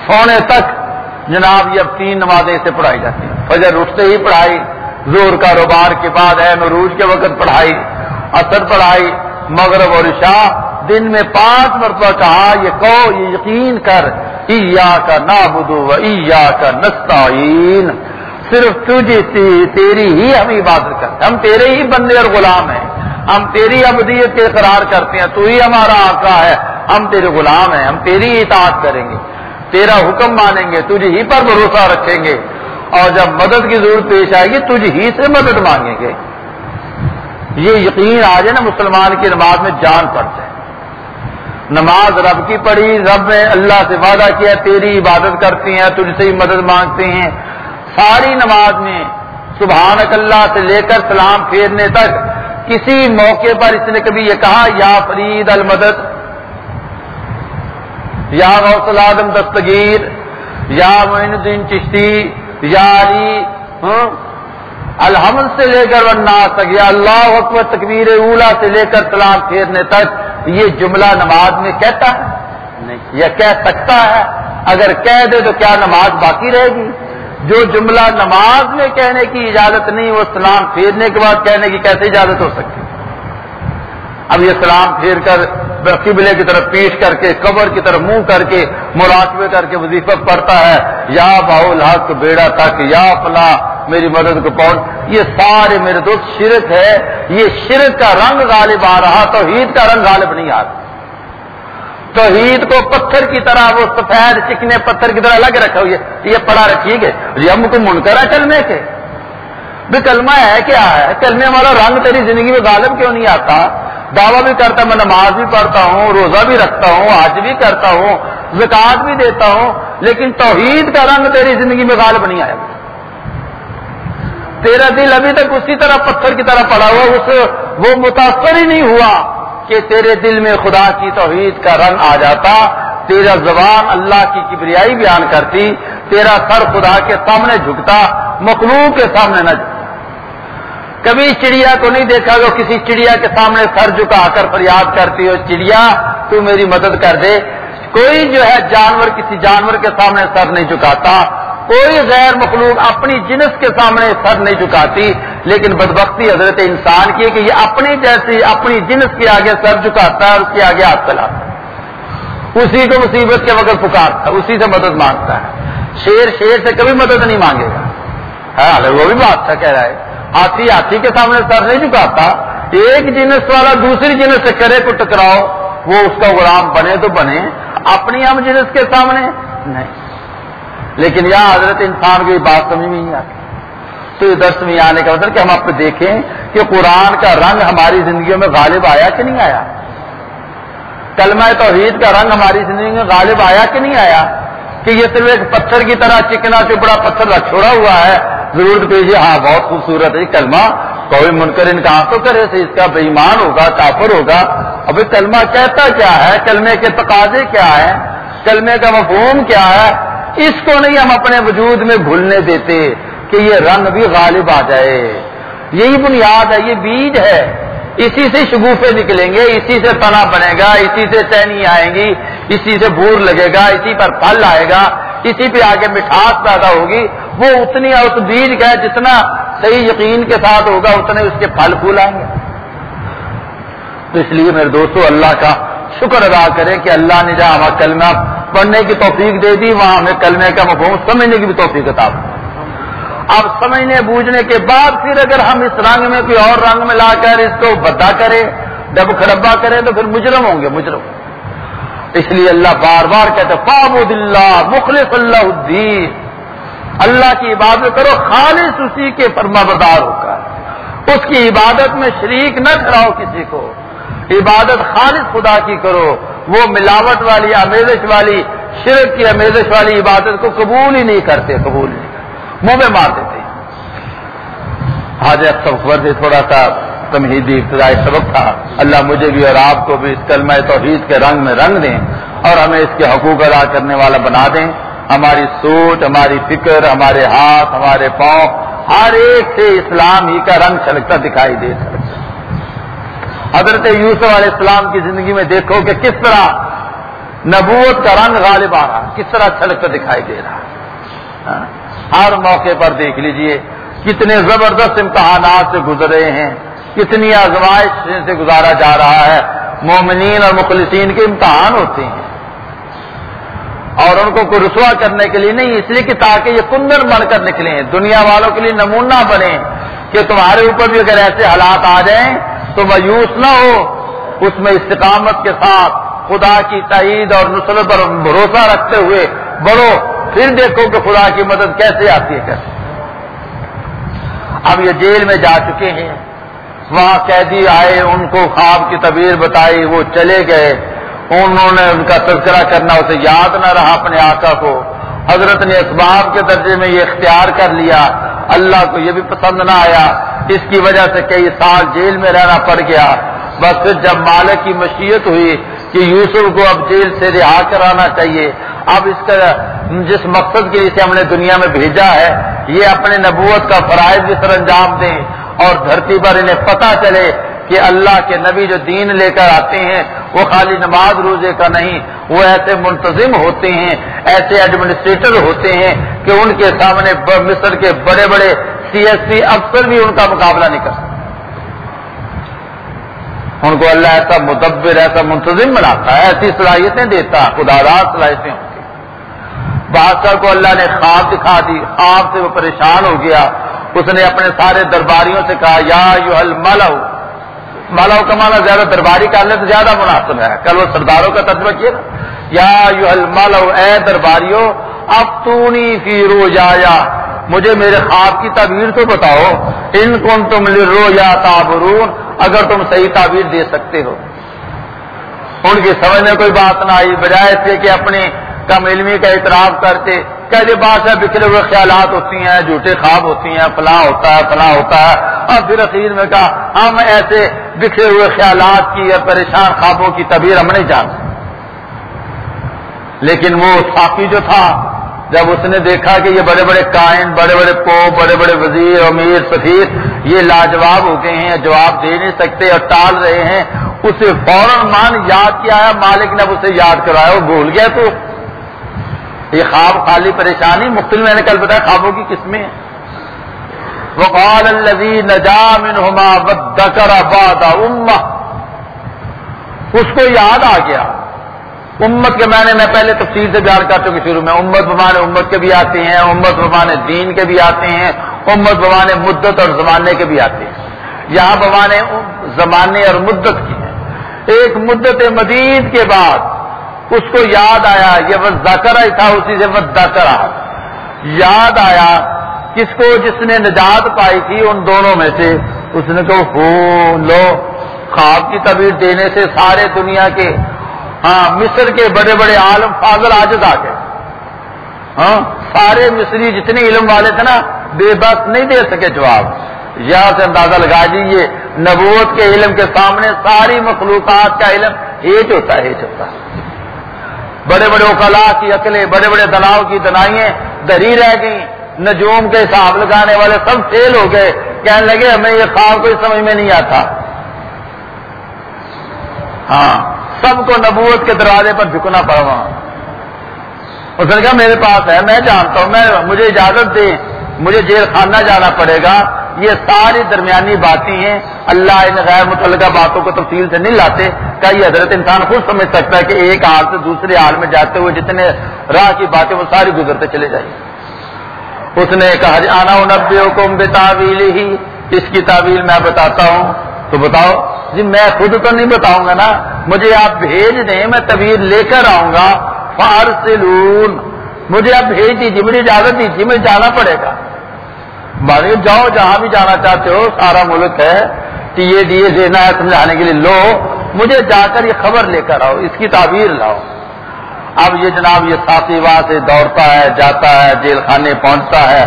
سونے تک جناب یہ اب تین نمازیں سے پڑھائی جاتی ہیں۔ فجر اٹھتے ہی پڑھائی زور کاروبار کے بعد ہے مروج کے وقت پڑھائی اثر پڑھائی، مغرب اور عشاء، دن میں پانچ مرتبہ کہا، یہ کو، یہ یقین کر ایا کا نابدو ایا کا نستعین۔ صرف تجھے تیری ہی ہم عبادت کرتے ہم تیرے ہی بندے اور غلام ہیں۔ ہم تیری ابدیت کے قرار کرتے ہیں۔ تو ہی ہمارا آقا ہے۔ ہم تیرے غلام ہیں۔ ہم تیری اطاعت کریں گے۔ تیرا حکم مانیں گے، تجھے ہی پر بھروسہ رکھیں گے۔ اور جب مدد کی ضرورت پیش آئے گی تجھ ہی سے مدد مانگیں گے۔ یہ یقین آ جائے نا مسلمان کی نماز میں جان پڑ جائے۔ نماز رب کی پڑھی، رب نے اللہ سے وعدہ کیا، تیری عبادت کرتی ہیں، تجھ سے ہی مدد مانگتے ہیں۔ ساری نماز میں سبحان اللہ سے لے کر سلام پھیرنے تک کسی موقع پر اس نے کبھی یہ کہا، یا فرید المدد یا غوث العظم دستگیر یا معین الدین چشتی یا علی ہاں؟ الحمد سے لے کر ورنہ تک یا اللہ اکبر تکبیر اولا سے لے کر سلام پھیرنے تک یہ جملہ نماز میں کہتا ہے؟ نہیں۔ یا کہہ سکتا ہے؟ اگر کہہ دے تو کیا نماز باقی رہے گی؟ جو جملہ نماز میں کہنے کی اجازت نہیں وہ سلام پھیرنے کے بعد کہنے کی کیسے اجازت ہو سکتی؟ اب یہ سلام پھیر کر قبلے کی طرف پیش کر کے، قبر کی طرف منہ کر کے مراقبے کر کے وظیفہ پڑتا ہے۔ یا باہل حق بیڑا تک یا فلا میری مدد کو پہنچ۔ یہ سارے میرے دوست شرک ہے۔ یہ شرک کا رنگ غالب آ رہا تو عید کا رنگ غالب نہیں آ رہا۔ توحید کو پتھر کی طرح، وہ سفید چکنے پتھر کی طرح لگ رکھا ہوئی یہ پڑا رکھی گے۔ یہ ہم کو من کرا چلنے کے۔ بھی کلمہ ہے کیا ہے؟ کلمے والا رنگ تیری زندگی میں غالب کیوں نہیں آتا؟ دعویٰ بھی کرتا میں نماز بھی پڑھتا ہوں، روزہ بھی رکھتا ہوں آج بھی کرتا ہوں زکات بھی دیتا ہوں، لیکن توحید کا رنگ تیری زندگی میں غالب نہیں آیا۔ تیرا دل ابھی تک اسی طرح پتھر کی طرح پڑا ہوا، اس وہ متاثر ہی نہیں ہوا کہ تیرے دل میں خدا کی توحید کا رنگ آ جاتا تیرا زبان اللہ کی کبریائی بیان کرتی، تیرا سر خدا کے سامنے جھکتا، مخلوق کے سامنے نہ جھکتا۔ کبھی چڑیا کو نہیں دیکھا گا کسی چڑیا کے سامنے سر جھکا کر فریاد کرتی ہو، چڑیا، تو میری مدد کر دے۔ کوئی جو ہے جانور کسی جانور کے سامنے سر نہیں جھکاتا۔ کوئی غیر مخلوق اپنی جنس کے سامنے سر نہیں جھکاتی۔ لیکن بدبختی حضرت انسان کی کہ یہ اپنی جیسی اپنی جنس کے آگے سر جھکاتا ہے اور اس کے آگے ہاتھ چلاتا ہے۔ اسی کو مصیبت کے وقت پکارتا ہے، اسی سے مدد مانگتا ہے۔ شیر شیر سے کبھی مدد نہیں مانگے گا۔ ہاں وہ بھی بات کہہ رہا ہے۔ ہاتھی ہاتھی کے سامنے سر نہیں جھکاتا۔ ایک جنس والا دوسری جنس سے کرے کو ٹکراؤ، وہ اس کا غلام بنے تو بنے۔ اپنی ہم جنس کے سامنے نہیں۔ لیکن یہاں حضرت انسان کو یہ بات سمجھ میں نہیں آتی۔ تو یہ درس میں آنے کا مطلب کہ ہم آپ دیکھیں کہ قرآن کا رنگ ہماری زندگیوں میں غالب آیا کہ نہیں آیا؟ کلمہ توحید کا رنگ ہماری زندگی میں غالب آیا کہ نہیں آیا؟ کہ یہ صرف ایک پتھر کی طرح چکنا چپڑا پتھر چھوڑا ہوا ہے؟ ضرورت پیجیے ہاں بہت خوبصورت ہے کلمہ۔ کوئی منکر انکار تو کرے سے؟ اس کا بےمان ہوگا، کافر ہوگا۔ ابھی کلمہ کہتا کیا ہے؟ کلمے کے تقاضے کیا ہے کلمے کا مفہوم کیا ہے؟ اس کو نہیں ہم اپنے وجود میں بھولنے دیتے کہ یہ رنگ بھی غالب آ جائے۔ یہی بنیاد ہے، یہ بیج ہے۔ اسی سے شگوفے نکلیں گے، اسی سے تنا بنے گا، اسی سے چینی آئیں گی، اسی سے بور لگے گا، اسی پر پھل آئے گا، اسی پہ آگے مٹھاس پیدا ہوگی۔ وہ اتنی اس بیج کا جتنا صحیح یقین کے ساتھ ہوگا، اتنے اس کے پھل پھول آئیں گے۔ تو اس لیے میرے دوستو، اللہ کا شکر ادا کریں کہ اللہ نے جہاں ہمیں کلمہ پڑھنے کی توفیق دے دی، وہاں ہمیں کلمے کا مفہوم سمجھنے کی بھی توفیق عطا اب سمجھنے بوجھنے کے بعد پھر اگر ہم اس رنگ میں کوئی اور رنگ میں لا کر اس کو بدا کرے، ڈب خربا کرے تو پھر مجرم ہوں گے، مجرم۔ اس لیے اللہ بار بار کہتے فابود اللہ، مخلص اللہ الدین۔ اللہ کی عبادت کرو، خالص اسی کے فرما بدار ہو کر۔ اس کی عبادت میں شریک نہ کراؤ کسی کو۔ عبادت خالص خدا کی کرو۔ وہ ملاوٹ والی امیزش والی، شرک کی امیزش والی عبادت کو قبول ہی نہیں کرتے، قبول نہیں۔ منہ میں مار دیتے حاضر سب سے تھوڑا سا تمہیدی ابتدائی سبق تھا۔ اللہ مجھے بھی اور آپ کو بھی اس کلمہ توحید کے رنگ میں رنگ دیں اور ہمیں اس کے حقوق ادا کرنے والا بنا دیں۔ ہماری سوچ، ہماری فکر، ہمارے ہاتھ، ہمارے پاؤں، ہر ایک سے اسلام ہی کا رنگ چھلکتا دکھائی دے سکتا حضرت یوسف علیہ السلام کی زندگی میں دیکھو کہ کس طرح نبوت کا رنگ غالب آ رہا کس طرح چھلکتا دکھائی دے رہا ہاں۔ ہر موقع پر دیکھ لیجیے کتنے زبردست امتحانات سے گزرے ہیں، کتنی آزمائش سے گزارا جا رہا ہے۔ مومنین اور مخلصین کے امتحان ہوتے ہیں۔ اور ان کو کوئی رسوا کرنے کے لیے نہیں، اس لیے کہ تاکہ یہ کندر بن کر نکلیں۔ دنیا والوں کے لیے نمونہ بنے کہ تمہارے اوپر بھی اگر ایسے حالات آ جائیں تو مایوس نہ ہو۔ اس میں استقامت کے ساتھ خدا کی تعید اور نصرت پر بھروسہ رکھتے ہوئے بڑھو۔ پھر دیکھو کہ خدا کی مدد کیسے آتی ہے، کیسے۔ اب یہ جیل میں جا چکے ہیں۔ وہاں قیدی آئے، ان کو خواب کی تبیر بتائی، وہ چلے گئے۔ انہوں نے ان کا تذکرہ کرنا، اسے یاد نہ رہا اپنے آقا کو۔ حضرت نے اسباب کے درجے میں یہ اختیار کر لیا۔ اللہ کو یہ بھی پسند نہ آیا۔ اس کی وجہ سے کئی سال جیل میں رہنا پڑ گیا۔ بس پھر جب مالک کی مشیت ہوئی کہ یوسف کو اب جیل سے رہا کرانا چاہیے اب اس کا جس مقصد کے لیے ہم نے دنیا میں بھیجا ہے، یہ اپنے نبوت کا فرائض بھی سر انجام دیں اور دھرتی پر انہیں پتا چلے کہ اللہ کے نبی جو دین لے کر آتے ہیں، وہ خالی نماز روزے کا نہیں، وہ ایسے منتظم ہوتے ہیں، ایسے ایڈمنسٹریٹر ہوتے ہیں کہ ان کے سامنے مصر کے بڑے بڑے سی ایس سی افسر بھی ان کا مقابلہ نہیں کر سکتے۔ ان کو اللہ ایسا مدبر، ایسا منتظم بناتا ہے، ایسی صلاحیتیں دیتا خدا صلاحیتیں۔ بادشاہ کو اللہ نے خواب دکھا دی، خواب سے وہ پریشان ہو گیا۔ اس نے اپنے سارے درباریوں سے کہا، یا یو حل مالاؤ مالاؤ کا مانا زیادہ درباری کا اللہ سے زیادہ مناسب ہے۔ کل وہ سرداروں کا تجربہ کیا نا۔ یا یو حل مالاؤ اے درباریوں اب تو فی رو یا مجھے میرے خواب کی تعبیر تو بتاؤ۔ ان کون تم لرو یا تابرون اگر تم صحیح تعبیر دے سکتے ہو۔ ان کی سمجھ میں کوئی بات نہ آئی، بجائے سے کہ اپنی کم علمی کا اعتراف کرتے کہتے بات ہے بکھرے ہوئے خیالات ہوتی ہیں، جھوٹے خواب ہوتی ہیں فلاں ہوتا ہے فلاں ہوتا ہے۔ اور پھر اخیر میں کہا، ہم ایسے بکھرے ہوئے خیالات کی یا پریشان خوابوں کی تبیر ہم نہیں جانتے۔ لیکن وہ ساقی جو تھا، جب اس نے دیکھا کہ یہ بڑے بڑے کائن، بڑے بڑے پو بڑے بڑے وزیر، امیر، سفیر، یہ لاجواب ہو گئے ہیں، جواب دے نہیں سکتے اور ٹال رہے ہیں، اسے فوراً مان یاد کیا ہے مالک نے اسے یاد کرایا، وہ بھول گیا تو۔ یہ خواب خالی پریشانی مختلف میں نے کل بتایا خوابوں کی قسمیں ہیں۔ وقال الذي نجا منهما وذكر بعد امه اس کو یاد آ گیا۔ امت کے معنی میں پہلے تفصیل سے بیان کر چکے شروع میں۔ امت بمانے امت کے بھی آتے ہیں، امت بمانے دین کے بھی آتے ہیں، امت بمانے مدت اور زمانے کے بھی آتے ہیں۔ یہاں بمانے زمانے اور مدت کی ہیں۔ ایک مدت مدید کے بعد اس کو یاد آیا، یہ وہ زکرا ہی تھا، اسی سے وہ دکرا یاد آیا کس کو، جس نے نجات پائی تھی ان دونوں میں سے۔ اس نے کہا، ہو، لو، خواب کی تبیر دینے سے سارے دنیا کے ہاں مصر کے بڑے بڑے عالم فاضل آجد آ گئے۔ ہاں سارے مصری جتنے علم والے تھے نا، بے بس نہیں دے سکے جواب۔ یہاں سے اندازہ لگا دیجیے نبوت کے علم کے سامنے ساری مخلوقات کا علم ہیچ ہوتا ہے ہیچ ہوتا ہے۔ بڑے بڑے اوکلا کی عقلیں، بڑے بڑے دلاؤ کی دنائیں دری رہ گئیں۔ نجوم کے حساب لگانے والے سب فیل ہو گئے۔ کہنے لگے، ہمیں یہ خواب کوئی سمجھ میں نہیں آتا۔ ہاں سب کو نبوت کے دروازے پر جھکنا پڑا اس نے کہا، میرے پاس ہے، میں جانتا ہوں، میں، مجھے اجازت دیں، مجھے جیل خانہ جانا پڑے گا۔ یہ ساری درمیانی باتیں ہیں۔ اللہ ان غیر متعلقہ باتوں کو تفصیل سے نہیں لاتے۔ کا یہ حضرت انسان خود سمجھ سکتا ہے کہ ایک حال سے دوسرے حال میں جاتے ہوئے جتنے راہ کی باتیں وہ ساری گزرتے چلے جائیں۔ اس نے کہا جی آنا نبے حکم بے تعویل ہی اس کی تعویل میں بتاتا ہوں۔ تو بتاؤ جی میں خود تو نہیں بتاؤں گا نا۔ مجھے آپ بھیج دیں، میں طویل لے کر آؤں گا۔ فارسلون، مجھے آپ بھیج دیجیے مجھے اجازت دیجیے مجھے جانا پڑے گا۔ بھائی جاؤ جہاں بھی جانا چاہتے ہو، سارا ملک ہے۔ کہ یہ دیے دینا ہے سمجھانے کے لیے، لو۔ مجھے جا کر یہ خبر لے کر آؤ، اس کی تعبیر لاؤ۔ اب یہ جناب یہ ساتھی وہاں سے دوڑتا ہے، جاتا ہے جیل خانے پہنچتا ہے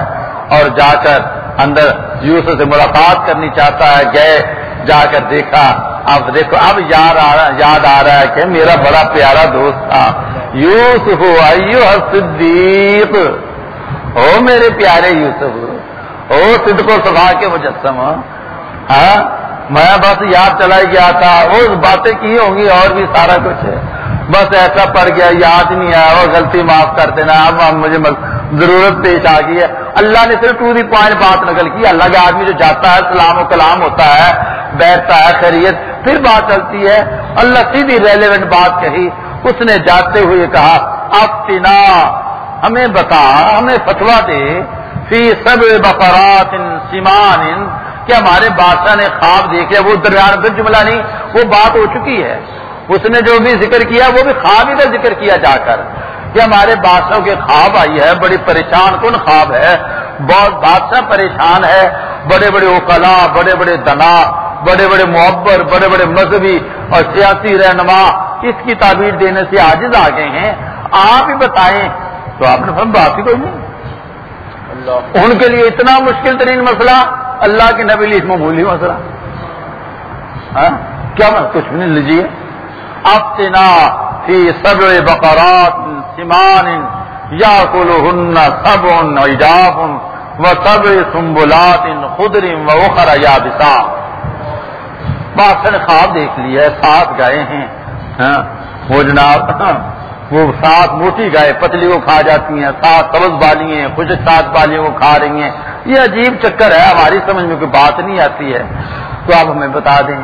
اور جا کر اندر یوسف سے ملاقات کرنی چاہتا ہے، گئے، جا کر دیکھا۔ اب دیکھو، اب یاد آ رہا، یاد آ رہا ہے کہ میرا بڑا پیارا دوست تھا۔ یوسف ایو صدیق۔ او میرے پیارے یوسف۔ او سدھ کو سبھا کے مجسم ہاں؟ میں بس یاد چلا گیا تھا وہ باتیں کی ہوں گی اور بھی سارا کچھ ہے۔ بس ایسا پڑ گیا، یاد نہیں آیا وہ غلطی معاف کر دینا، اب مجھے ضرورت پیش آ گئی ہے۔ اللہ نے صرف ٹو دی پوائنٹ بات نقل کی، اللہ کے آدمی جو جاتا ہے، سلام و کلام ہوتا ہے، بیٹھتا ہے، خیریت، پھر بات چلتی ہے۔ اللہ سیدھی ریلیونٹ بات کہی، اس نے جاتے ہوئے کہا اب ہمیں بتا، ہمیں فتوا دے۔ فی سب بقرات ان سیمان۔ ان کہ ہمارے بادشاہ نے خواب دیکھے، وہ درمیان پھر جملہ نہیں، وہ بات ہو چکی ہے۔ اس نے جو بھی ذکر کیا، وہ بھی خواب ہی کا ذکر کیا جا کر۔ کہ ہمارے بادشاہ کے خواب آئی ہے، بڑی پریشان کن خواب ہے۔ بہت بادشاہ پریشان ہے۔ بڑے بڑے اوکلا، بڑے بڑے دنا، بڑے بڑے محبت بڑے بڑے مذہبی اور سیاسی رہنما اس کی تعبیر دینے سے عاجز آ گئے ہیں۔ آپ ہی بتائیں تو آپ نے فرم بات ہی کوئی نہیں۔ ان کے لیے اتنا مشکل ترین مسئلہ اللہ کے نبی لیے معمولی مسئلہ۔ ہاں؟ کیا کچھ بھی نہیں لیجیے افتنا فی سبع بقرات سمان یا کلہن سبع عجاف و سبع سنبلات خدر و اخر یا بادشاہ نے خواب دیکھ لیا ہے سات گائے ہیں۔ ہاں؟ وہ جناب وہ سات موٹی گائے پتلی کو کھا جاتی ہیں، سات سبز بالی ہیں کچھ سات بالیوں کو کھا رہی ہیں۔ یہ عجیب چکر ہے، ہماری سمجھ میں کوئی بات نہیں آتی ہے۔ تو آپ ہمیں بتا دیں۔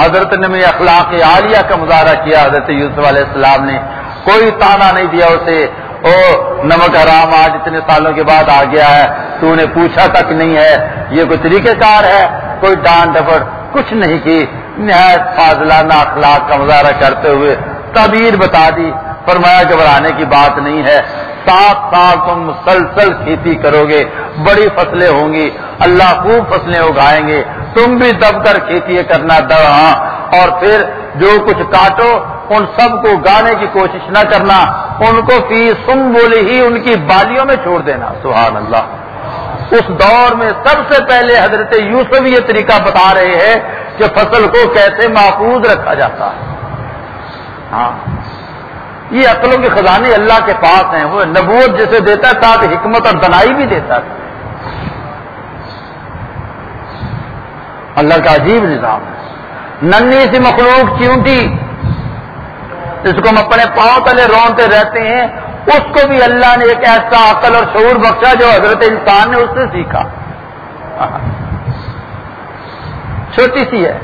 حضرت نے میں اخلاق عالیہ کا مظاہرہ کیا، حضرت یوسف علیہ السلام نے۔ کوئی تانا نہیں دیا اسے۔ او نمک حرام، آج اتنے سالوں کے بعد آ گیا ہے۔ تو نے پوچھا تک نہیں ہے۔ یہ کوئی طریقہ کار ہے؟ کوئی ڈانٹ ڈپڑ کچھ نہیں کی۔ نہایت فاضلانہ اخلاق کا مظاہرہ کرتے ہوئے تعبیر بتا دی۔ فرمایا گھبرانے کی بات نہیں ہے۔ سات سال تم مسلسل کھیتی کرو گے، بڑی فصلیں ہوں گی، اللہ خوب فصلیں اگائیں گے۔ تم بھی دب کر کھیتی کرنا دہاں اور پھر جو کچھ کاٹو، ان سب کو گانے کی کوشش نہ کرنا، ان کو فی سم بولی ہی ان کی بالیوں میں چھوڑ دینا۔ سبحان اللہ۔ اس دور میں سب سے پہلے حضرت یوسف یہ طریقہ بتا رہے ہیں کہ فصل کو کیسے محفوظ رکھا جاتا ہے۔ ہاں۔ یہ عقلوں کے خزانے اللہ کے پاس ہیں، وہ نبوت جسے دیتا ہے ساتھ حکمت اور دنائی بھی دیتا ہے۔ اللہ کا عجیب نظام ہے۔ ننی سی مخلوق چیونٹی جس کو ہم اپنے پاؤں تلے رونتے رہتے ہیں، اس کو بھی اللہ نے ایک ایسا عقل اور شعور بخشا جو حضرت انسان نے اس سے سیکھا۔ چھوٹی سی ہے۔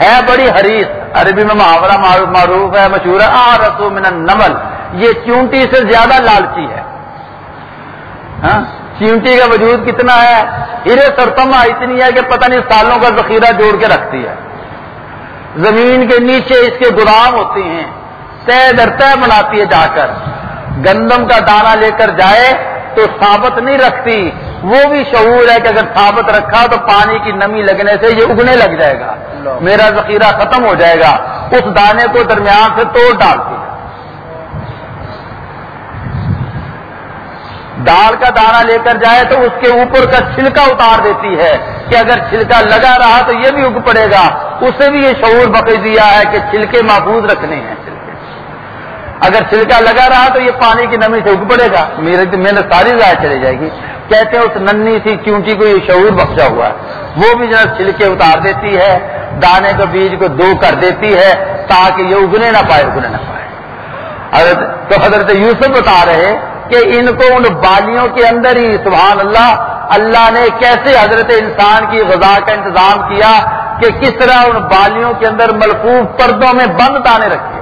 ہے بڑی حریص، عربی میں محاورہ معروف ہے، مشہور ہے آ رسو من نمل یہ چونٹی سے زیادہ لالچی ہے۔ ہاں؟ چونٹی کا وجود کتنا ہے؟ ہرے سرتما اتنی ہے کہ پتہ نہیں سالوں کا ذخیرہ جوڑ کے رکھتی ہے۔ زمین کے نیچے اس کے گدام ہوتے ہیں۔ طے در طے بناتی ہے جا کر۔ گندم کا دانا لے کر جائے تو ثابت نہیں رکھتی۔ وہ بھی شعور ہے کہ اگر ثابت رکھا تو پانی کی نمی لگنے سے یہ اگنے لگ جائے گا۔ میرا ذخیرہ ختم ہو جائے گا، اس دانے کو درمیان سے توڑ ڈالتی ہے دال کا دانا لے کر جائے تو اس کے اوپر کا چھلکا اتار دیتی ہے کہ اگر چھلکا لگا رہا تو یہ بھی اگ پڑے گا۔ اسے بھی یہ شعور بقی دیا ہے کہ چھلکے محفوظ رکھنے ہیں۔ اگر چھلکا لگا رہا تو یہ پانی کی نمی سے اگ پڑے گا۔ میرے محنت ساری ضائع چلی جائے گی۔ کہتے ہیں اس ننی سی چونٹی کو یہ شعور بخشا ہوا ہے۔ وہ بھی جو چھلکے اتار دیتی ہے، دانے کے بیج کو دو کر دیتی ہے تاکہ یہ اگنے نہ پائے، اگنے نہ پائے۔ حضرت تو حضرت یوسف بتا رہے کہ ان کو ان بالیوں کے اندر ہی سبحان اللہ اللہ نے کیسے حضرت انسان کی غذا کا انتظام کیا کہ کس طرح ان بالیوں کے اندر ملفوف پردوں میں بند دانے رکھے۔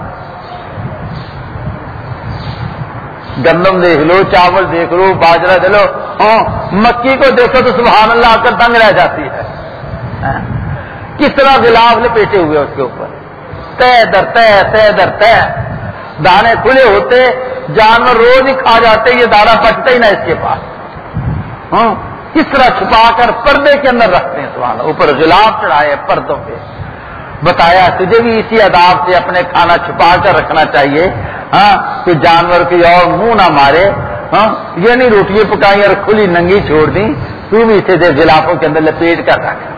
گندم دیکھ لو، چاول دیکھ لو باجرا دے لو ہاں مکی کو دیکھو تو سبحان اللہ کر دنگ رہ جاتی ہے۔ ہاں۔ کس طرح گلاف لپیٹے ہوئے اس کے اوپر؟ طے در طے طے در طے۔ دانے کھلے ہوتے، جانور روز ہی کھا جاتے، یہ دانا پچتا ہی نہ اس کے پاس۔ ہاں۔ کس طرح چھپا کر پردے کے اندر رکھتے ہیں، سبحان اللہ۔ اوپر گلاب چڑھائے پردوں پہ۔ بتایا، تجھے بھی اسی اداب سے اپنے کھانا چھپا کر رکھنا چاہیے۔ ہاں کہ جانور کی اور منہ نہ مارے ہاں یہ نہیں روٹیاں پکائی اور کھلی ننگی چھوڑ دی تو بھی اسے دے گلافوں کے اندر لپیٹ کر رکھ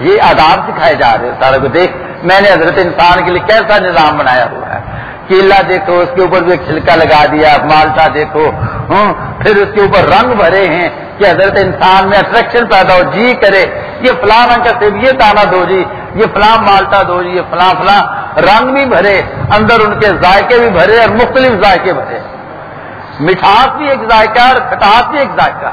یہ آداب سکھائے جا رہے سارے کو دیکھ، میں نے حضرت انسان کے لیے کیسا نظام بنایا ہوا ہے۔ کیلا دیکھو، اس کے اوپر بھی ایک چھلکا لگا دیا، مالٹا دیکھو ہاں پھر اس کے اوپر رنگ بھرے ہیں کہ حضرت انسان میں اٹریکشن پیدا ہو جی کرے، یہ فلاں رنگ کا صرف یہ دانا دو جی یہ فلاں مالٹا دو جی یہ فلاں فلاں رنگ بھی بھرے، اندر ان کے ذائقے بھی بھرے اور مختلف ذائقے بھرے۔ مٹھاس بھی ایک ذائقہ اور کھٹاس بھی ایک ذائقہ۔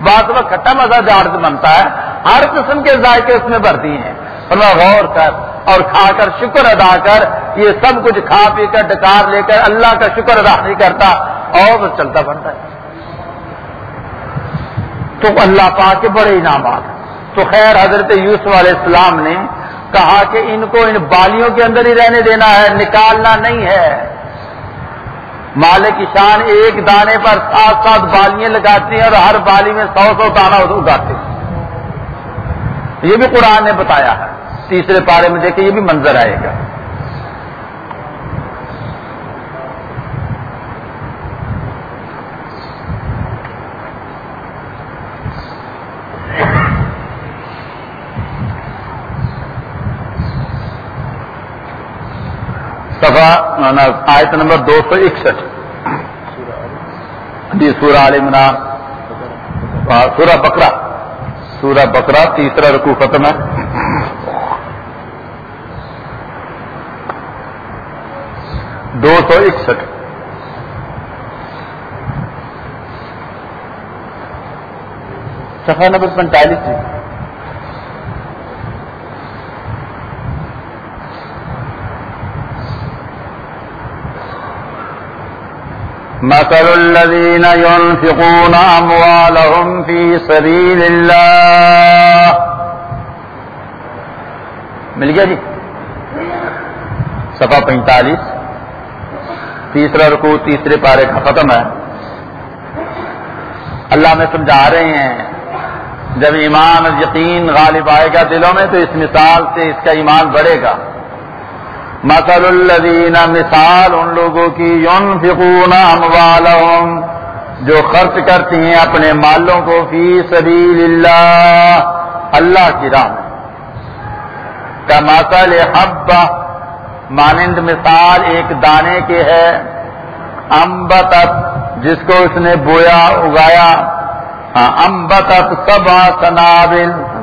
بعض وقت کھٹا مزہ جارد بنتا ہے، ہر قسم کے ذائقے اس میں بھرتی ہیں۔ اور غور کر اور کھا کر شکر ادا کر، یہ سب کچھ کھا پی کر، ڈکار لے کر اللہ کا شکر ادا نہیں کرتا، اور چلتا بنتا ہے۔ تو اللہ پا کے بڑے انعامات تو خیر حضرت یوسف علیہ السلام نے کہا کہ ان کو ان بالیوں کے اندر ہی رہنے دینا ہے، نکالنا نہیں ہے۔ مالک کسان ایک دانے پر سات سات بالیاں لگاتے ہیں اور ہر بالی میں سو سو دانا اگاتے ہیں۔ یہ بھی قرآن نے بتایا ہے۔ تیسرے پارے میں دیکھیں، یہ بھی منظر آئے گا۔ سفا آیت نمبر دو سو اکسٹھ۔ جی سورہ عالمنا سورہ بکرا سورہ بکرا تیسرا رکو ختم ہے۔ دو سو اکسٹھ۔ سفا نمبر پینتالیس جی۔ مثل الذين ينفقون أموالهم في سبيل الله. مل گیا جی؟ سفا پینتالیس. تیسرا رکو تیسرے پارے کا ختم ہے. اللہ میں سمجھا رہے ہیں. جب ایمان اور یقین غالب آئے گا دلوں میں تو اس مثال سے اس کا ایمان بڑھے گا. مثل الذین مثال ان لوگوں کی ينفقون اموالهم جو خرچ کرتی ہیں اپنے مالوں کو فی سبیل اللہ اللہ کی راہ میں۔ کا مسل حب مانند مثال ایک دانے کے ہے امبتت جس کو اس نے بویا اگایا۔ ہاں، امبتت سبا سنابل۔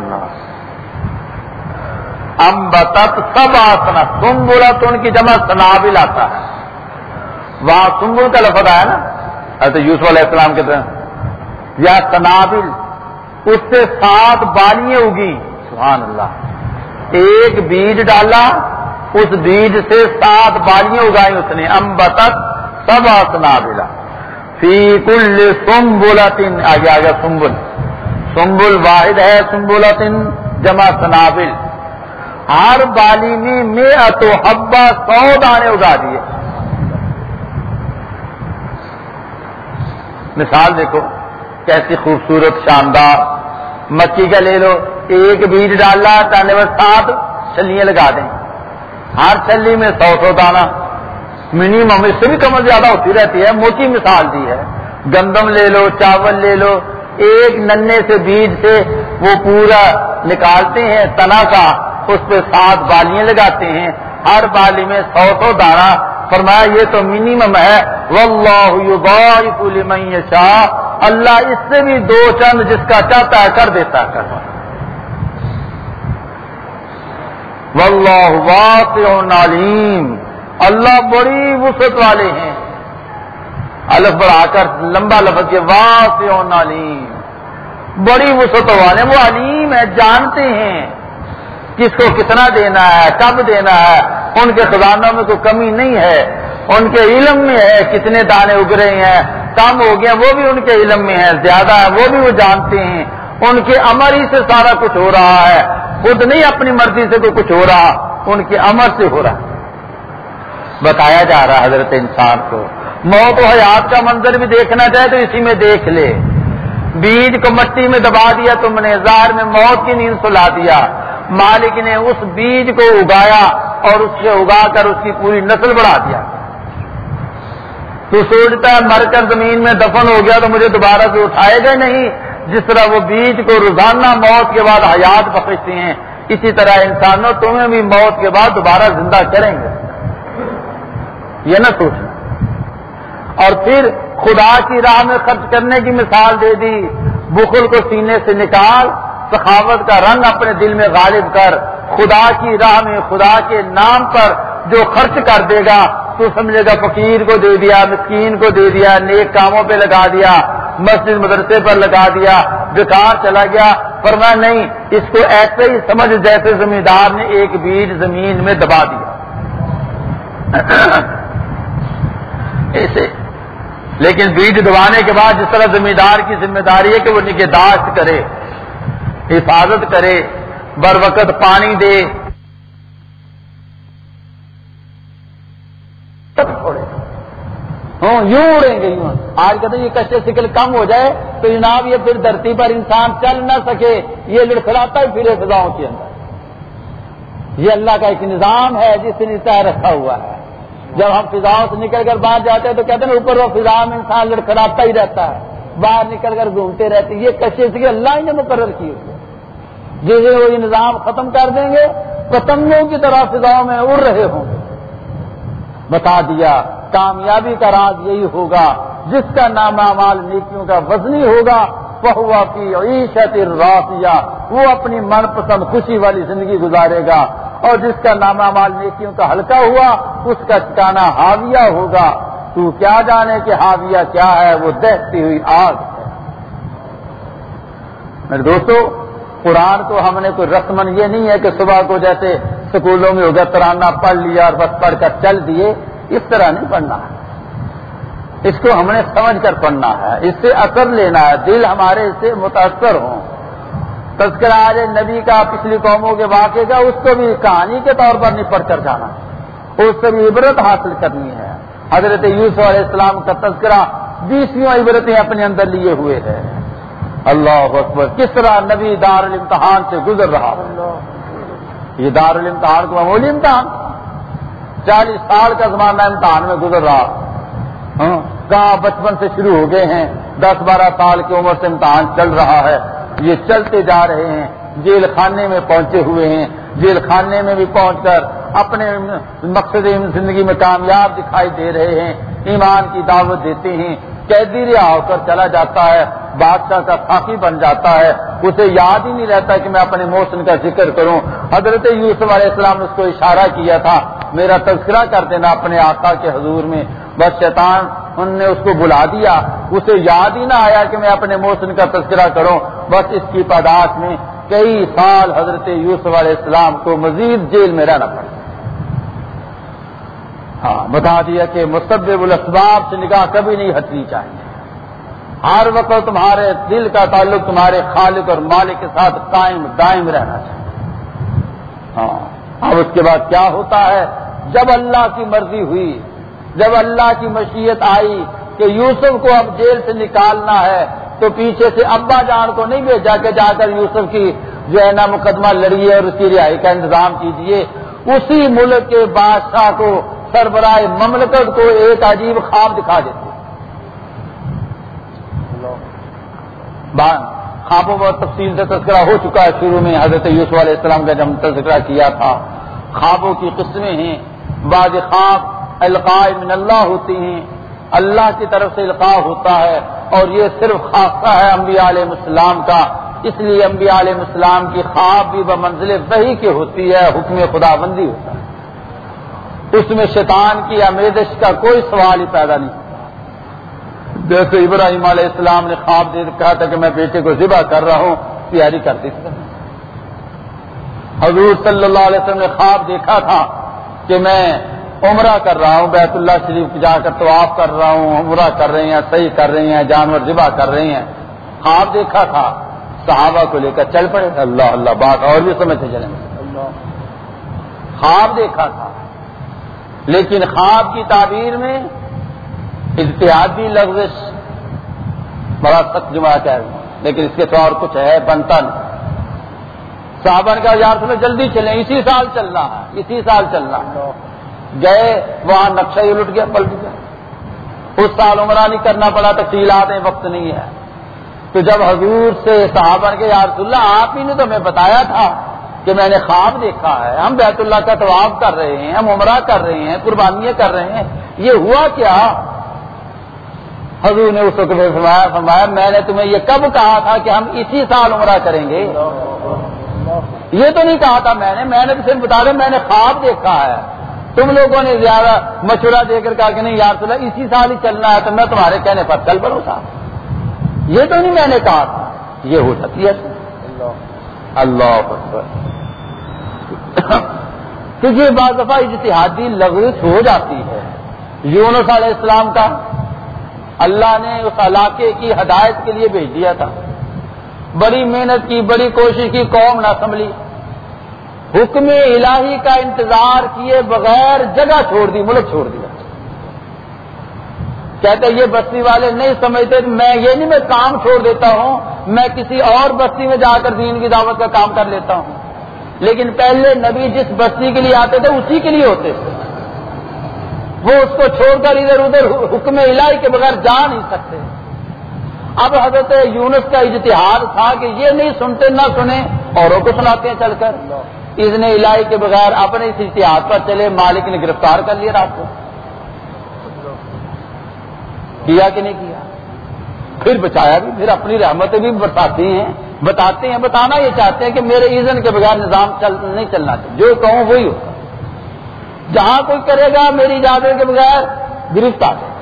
امبتت سب آسنا سمبلا تو ان کی جمع سنابل آتا ہے۔ وہاں سمبل کا لفظ آیا نا، حضرت یوسف علیہ السلام کے طرح۔ یا سنابل، اس سے سات بالیاں اگی سبحان اللہ۔ ایک بیج ڈالا، اس بیج سے سات بالیاں اگائی اس نے۔ امبتت سب سنابلا فی کل سمبولتن آگے آگے سمبل سمبل واحد ہے سمبولتن جمع سنابل۔ ہر بالی میں میں تو ہبا سو دانے اگا دیے۔ مثال دیکھو، کیسی خوبصورت شاندار۔ مکی کا لے لو، ایک بیج ڈالا ڈالنے میں سات چلیاں لگا دیں۔ ہر چلی میں سو سو دانا منیمم اس سے بھی کم زیادہ ہوتی رہتی ہے، موٹی مثال دی ہے۔ گندم لے لو، چاول لے لو۔ ایک ننے سے بیج سے وہ پورا نکالتے ہیں تنا کا اس پہ سات بالیاں لگاتے ہیں، ہر بالی میں سو سو دانا فرمایا، یہ تو منیمم ہے۔ واللہ لمن یشاء۔ اللہ اس سے بھی دو چند جس کا چاہتا ہے کر دیتا کر واللہ واسع علیم۔ اللہ بڑی وسعت والے ہیں۔ الف بڑھا کر، لمبا لفظ کے واسع علیم۔ بڑی وسعت والے، وہ علیم ہے، جانتے ہیں۔ کس کو کتنا دینا ہے، کب دینا ہے؟ ان کے خزانوں میں کوئی کمی نہیں ہے۔ ان کے علم میں ہے کتنے دانے اگ رہے ہیں۔ کم ہو گیا، وہ بھی ان کے علم میں ہے زیادہ ہے وہ بھی وہ جانتے ہیں۔ ان کے امر ہی سے سارا کچھ ہو رہا ہے۔ خود نہیں اپنی مرضی سے کوئی کچھ ہو رہا، ان کے امر سے ہو رہا۔ بتایا جا رہا حضرت انسان کو۔ موت و حیات کا منظر بھی دیکھنا چاہے تو اسی میں دیکھ لے۔ بیج کو مٹی میں دبا دیا تم نے زار میں موت کی نیند سلا دیا۔ مالک نے اس بیج کو اگایا اور اس سے اگا کر اس کی پوری نسل بڑھا دیا۔ تو سوچتا ہے مر کر زمین میں دفن ہو گیا تو مجھے دوبارہ سے اٹھائے گا نہیں۔ جس طرح وہ بیج کو روزانہ موت کے بعد حیات بخشتے ہیں، اسی طرح انسانوں تمہیں بھی موت کے بعد دوبارہ زندہ کریں گے۔ یہ نہ سوچنا اور پھر خدا کی راہ میں خرچ کرنے کی مثال دے دی۔ بخل کو سینے سے نکال سخاوت کا رنگ اپنے دل میں غالب کر، خدا کی راہ میں، خدا کے نام پر جو خرچ کر دے گا، تو سمجھے گا، فقیر کو دے دیا، مسکین کو دے دیا، نیک کاموں پہ لگا دیا، مسجد مدرسے پر لگا دیا، بیکار چلا گیا۔ پر نہیں، اس کو ایسے ہی سمجھ جیسے زمیندار نے ایک بیج زمین میں دبا دیا۔ ایسے۔ لیکن بیج دبانے کے بعد جس طرح زمیندار کی ذمہ داری ہے کہ وہ نگہداشت کرے حفاظت کرے، بر وقت پانی دے۔ ہوں یوں اڑیں گے یوں آج کہتے ہیں یہ کشے سکل کم ہو جائے تو جناب یہ پھر دھرتی پر انسان چل نہ سکے، یہ لڑکھڑاتا ہی پھرے فضاؤں کے اندر۔ یہ اللہ کا ایک نظام ہے جس نے طے رکھا ہوا ہے۔ جب ہم فضاؤں سے نکل کر باہر جاتے ہیں تو کہتے ہیں اوپر وہ فضا میں انسان لڑکھڑاتا ہی رہتا ہے۔ باہر نکل کر گھومتے رہتے یہ کشے سکل اللہ ہی نے مقرر کی ہوئی جسے وہ یہ نظام ختم کر دیں گے، پتنگوں کی طرح فضاؤں میں اڑ رہے ہوں گے۔ بتا دیا، کامیابی کا راز یہی ہوگا، جس کا نام مال نیکیوں کا وزنی ہوگا وہ کی عیشت رافیہ وہ اپنی من پسند خوشی والی زندگی گزارے گا۔ اور جس کا نامہ مال نیکیوں کا ہلکا ہوا، اس کا ٹھکانا حاویہ ہوگا۔ تو کیا جانے کہ حاویہ کیا ہے؟ وہ دیکھتی ہوئی آگ ہے۔ میرے دوستو قرآن تو ہم نے کوئی رسمن یہ نہیں ہے کہ صبح کو جیسے اسکولوں میں ہو ترانہ پڑھ لیا اور بس پڑھ کر چل دیے۔ اس طرح نہیں پڑھنا۔ ہے اس کو ہم نے سمجھ کر پڑھنا ہے۔ اس سے اثر لینا ہے۔ دل ہمارے سے متاثر ہوں۔ تذکرہ آج نبی کا پچھلی قوموں کے واقعے کا، اس کو بھی کہانی کے طور پر نہیں پڑھ کر جانا۔ اس سے بھی عبرت حاصل کرنی ہے۔ حضرت یوسف علیہ السلام کا تذکرہ بیسویں عبرتیں اپنے اندر لیے ہوئے ہیں۔ اللہ اکبر، کس طرح نبی دار الامتحان سے گزر رہا؟ یہ دار الامتحان کو معمولی امتحان۔ چالیس سال کا زمانہ امتحان میں گزر رہا۔ ہاں، کہاں بچپن سے شروع ہو گئے ہیں، دس بارہ سال کی عمر سے امتحان چل رہا ہے۔ یہ چلتے جا رہے ہیں، جیل خانے میں پہنچے ہوئے ہیں۔ جیل خانے میں بھی پہنچ کر اپنے مقصد زندگی میں کامیاب دکھائی دے رہے ہیں، ایمان کی دعوت دیتے ہیں۔ قیدی رہا ہو کر چلا جاتا ہے، بادشاہ کا ساتھی بن جاتا ہے۔ اسے یاد ہی نہیں رہتا کہ میں اپنے موسم کا ذکر کروں۔ حضرت یوسف علیہ السلام نے اس کو اشارہ کیا تھا، میرا تذکرہ کر دینا اپنے آقا کے حضور میں۔ بس شیطان، ان نے اس کو بلا دیا۔ اسے یاد ہی نہ آیا کہ میں اپنے موسم کا تذکرہ کروں۔ بس اس کی پاداش میں کئی سال حضرت یوسف علیہ السلام کو مزید جیل میں رہنا پڑا۔ ہاں بتا دیا کہ مستب الاسباب سے نگاہ کبھی نہیں ہٹنی چاہیے۔ ہر وقت تمہارے دل کا تعلق تمہارے خالق اور مالک کے ساتھ قائم، دائم رہنا چاہیے۔ ہاں اب اس کے بعد کیا ہوتا ہے؟ جب اللہ کی مرضی ہوئی، جب اللہ کی مشیت آئی کہ یوسف کو اب جیل سے نکالنا ہے، تو پیچھے سے ابا جان کو نہیں بھیجا کہ جا کر یوسف کی جو ہے نا مقدمہ لڑیے اور اس کی رہائی کا انتظام کیجیے اسی ملک کے بادشاہ کو سربراہ مملکت کو ایک عجیب خواب دکھا دیتے خوابوں پر تفصیل سے تذکرہ ہو چکا ہے۔ شروع میں حضرت یوسف علیہ السلام کا جب تذکرہ کیا تھا، خوابوں کی قسمیں ہیں۔ بعض خواب القاء من اللہ ہوتی ہیں۔ اللہ کی طرف سے القاع ہوتا ہے اور یہ صرف خاصہ ہے انبیاء علیہ السلام کا۔ اس لیے انبیاء علیہ السلام کی خواب بھی بمنزل وہی کی ہوتی ہے، حکم خدا بندی ہوتا ہے۔ اس میں شیطان کی امیدش کا کوئی سوال ہی پیدا نہیں جیسے ابراہیم علیہ السلام نے خواب دے کہا تھا کہ میں بیٹے کو ذبح کر رہا ہوں، تیاری کرتی تھی حضور صلی اللہ علیہ وسلم نے خواب دیکھا تھا کہ میں عمرہ کر رہا ہوں، بیت اللہ شریف جا کر تو آپ کر رہا ہوں، عمرہ کر رہے ہیں، صحیح کر رہے ہیں، جانور ذبح کر رہے ہیں۔ خواب دیکھا تھا، صحابہ کو لے کر چل پڑے۔ اللہ اللہ، بات اور بھی سمجھتے چلیں۔ گے خواب دیکھا تھا۔ لیکن خواب کی تعبیر میں اتحادی لفظ بڑا سخت جمع ہے۔ لیکن اس کے تو اور کچھ ہے، بنتا نہیں۔ صحابہ کا یار تمہیں جلدی چلیں، اسی سال چلنا ہے، اسی سال چلنا ہے۔ گئے، وہاں نقشہ ہی لٹ گیا، پلٹ گیا۔ اس سال عمرہ نہیں کرنا پڑا، تفصیلات ہیں، وقت نہیں ہے۔ تو جب حضور سے صحابہ کے یار اللہ، آپ ہی نے تو ہمیں بتایا تھا۔ کہ میں نے خواب دیکھا ہے، ہم بیت اللہ کا طواف کر رہے ہیں، ہم عمرہ کر رہے ہیں، قربانیاں کر رہے ہیں۔ یہ ہوا کیا؟ حضور نے اس کو فرمایا فرمایا، میں نے تمہیں یہ کب کہا تھا کہ ہم اسی سال عمرہ کریں گے؟ یہ تو نہیں کہا تھا میں نے میں نے تو صرف بتا دیا میں نے خواب دیکھا ہے۔ تم لوگوں نے زیادہ مشورہ دے کر کہا کہ نہیں یار صلاح اسی سال ہی چلنا ہے، تو میں تمہارے کہنے پر کل بڑھوں تھا یہ تو نہیں میں نے کہا تھا، یہ ہو سکتی ہے۔ اللہ کیونکہ بعض دفعہ اجتہادی لغوش ہو جاتی ہے۔ یونس علیہ السلام کا اللہ نے اس علاقے کی ہدایت کے لیے بھیج دیا تھا۔ بڑی محنت کی، بڑی کوشش کی، قوم نہ سنبھلی۔ حکم الہی کا انتظار کیے بغیر جگہ چھوڑ دی، ملک چھوڑ دیا کہتے یہ بستی والے نہیں سمجھتے، میں یہ نہیں، میں کام چھوڑ دیتا ہوں، میں کسی اور بستی میں جا کر دین کی دعوت کا کام کر لیتا ہوں۔ لیکن پہلے نبی جس بستی کے لیے آتے تھے، اسی کے لیے ہوتے تھے۔ وہ اس کو چھوڑ کر ادھر ادھر حکم الہی کے بغیر جا نہیں سکتے۔ اب حضرت یونس کا اجتہاد تھا کہ یہ نہیں سنتے، نہ سنیں، اوروں کو سناتے ہیں چل کر۔ اذن الہی کے بغیر اپنے اس اشتہاد پر چلے، مالک نے گرفتار کر لیا رات کو کیا کہ نہیں کیا؟ پھر بچایا بھی، پھر اپنی رحمتیں بھی بتاتے ہیں بتاتے ہیں، بتانا یہ چاہتے ہیں کہ میرے ایزن کے بغیر نظام چل، نہیں چلنا چاہیے۔ جو کہوں وہی ہوتا جہاں کوئی کرے گا، میری اجازت کے بغیر گرفتار ہے۔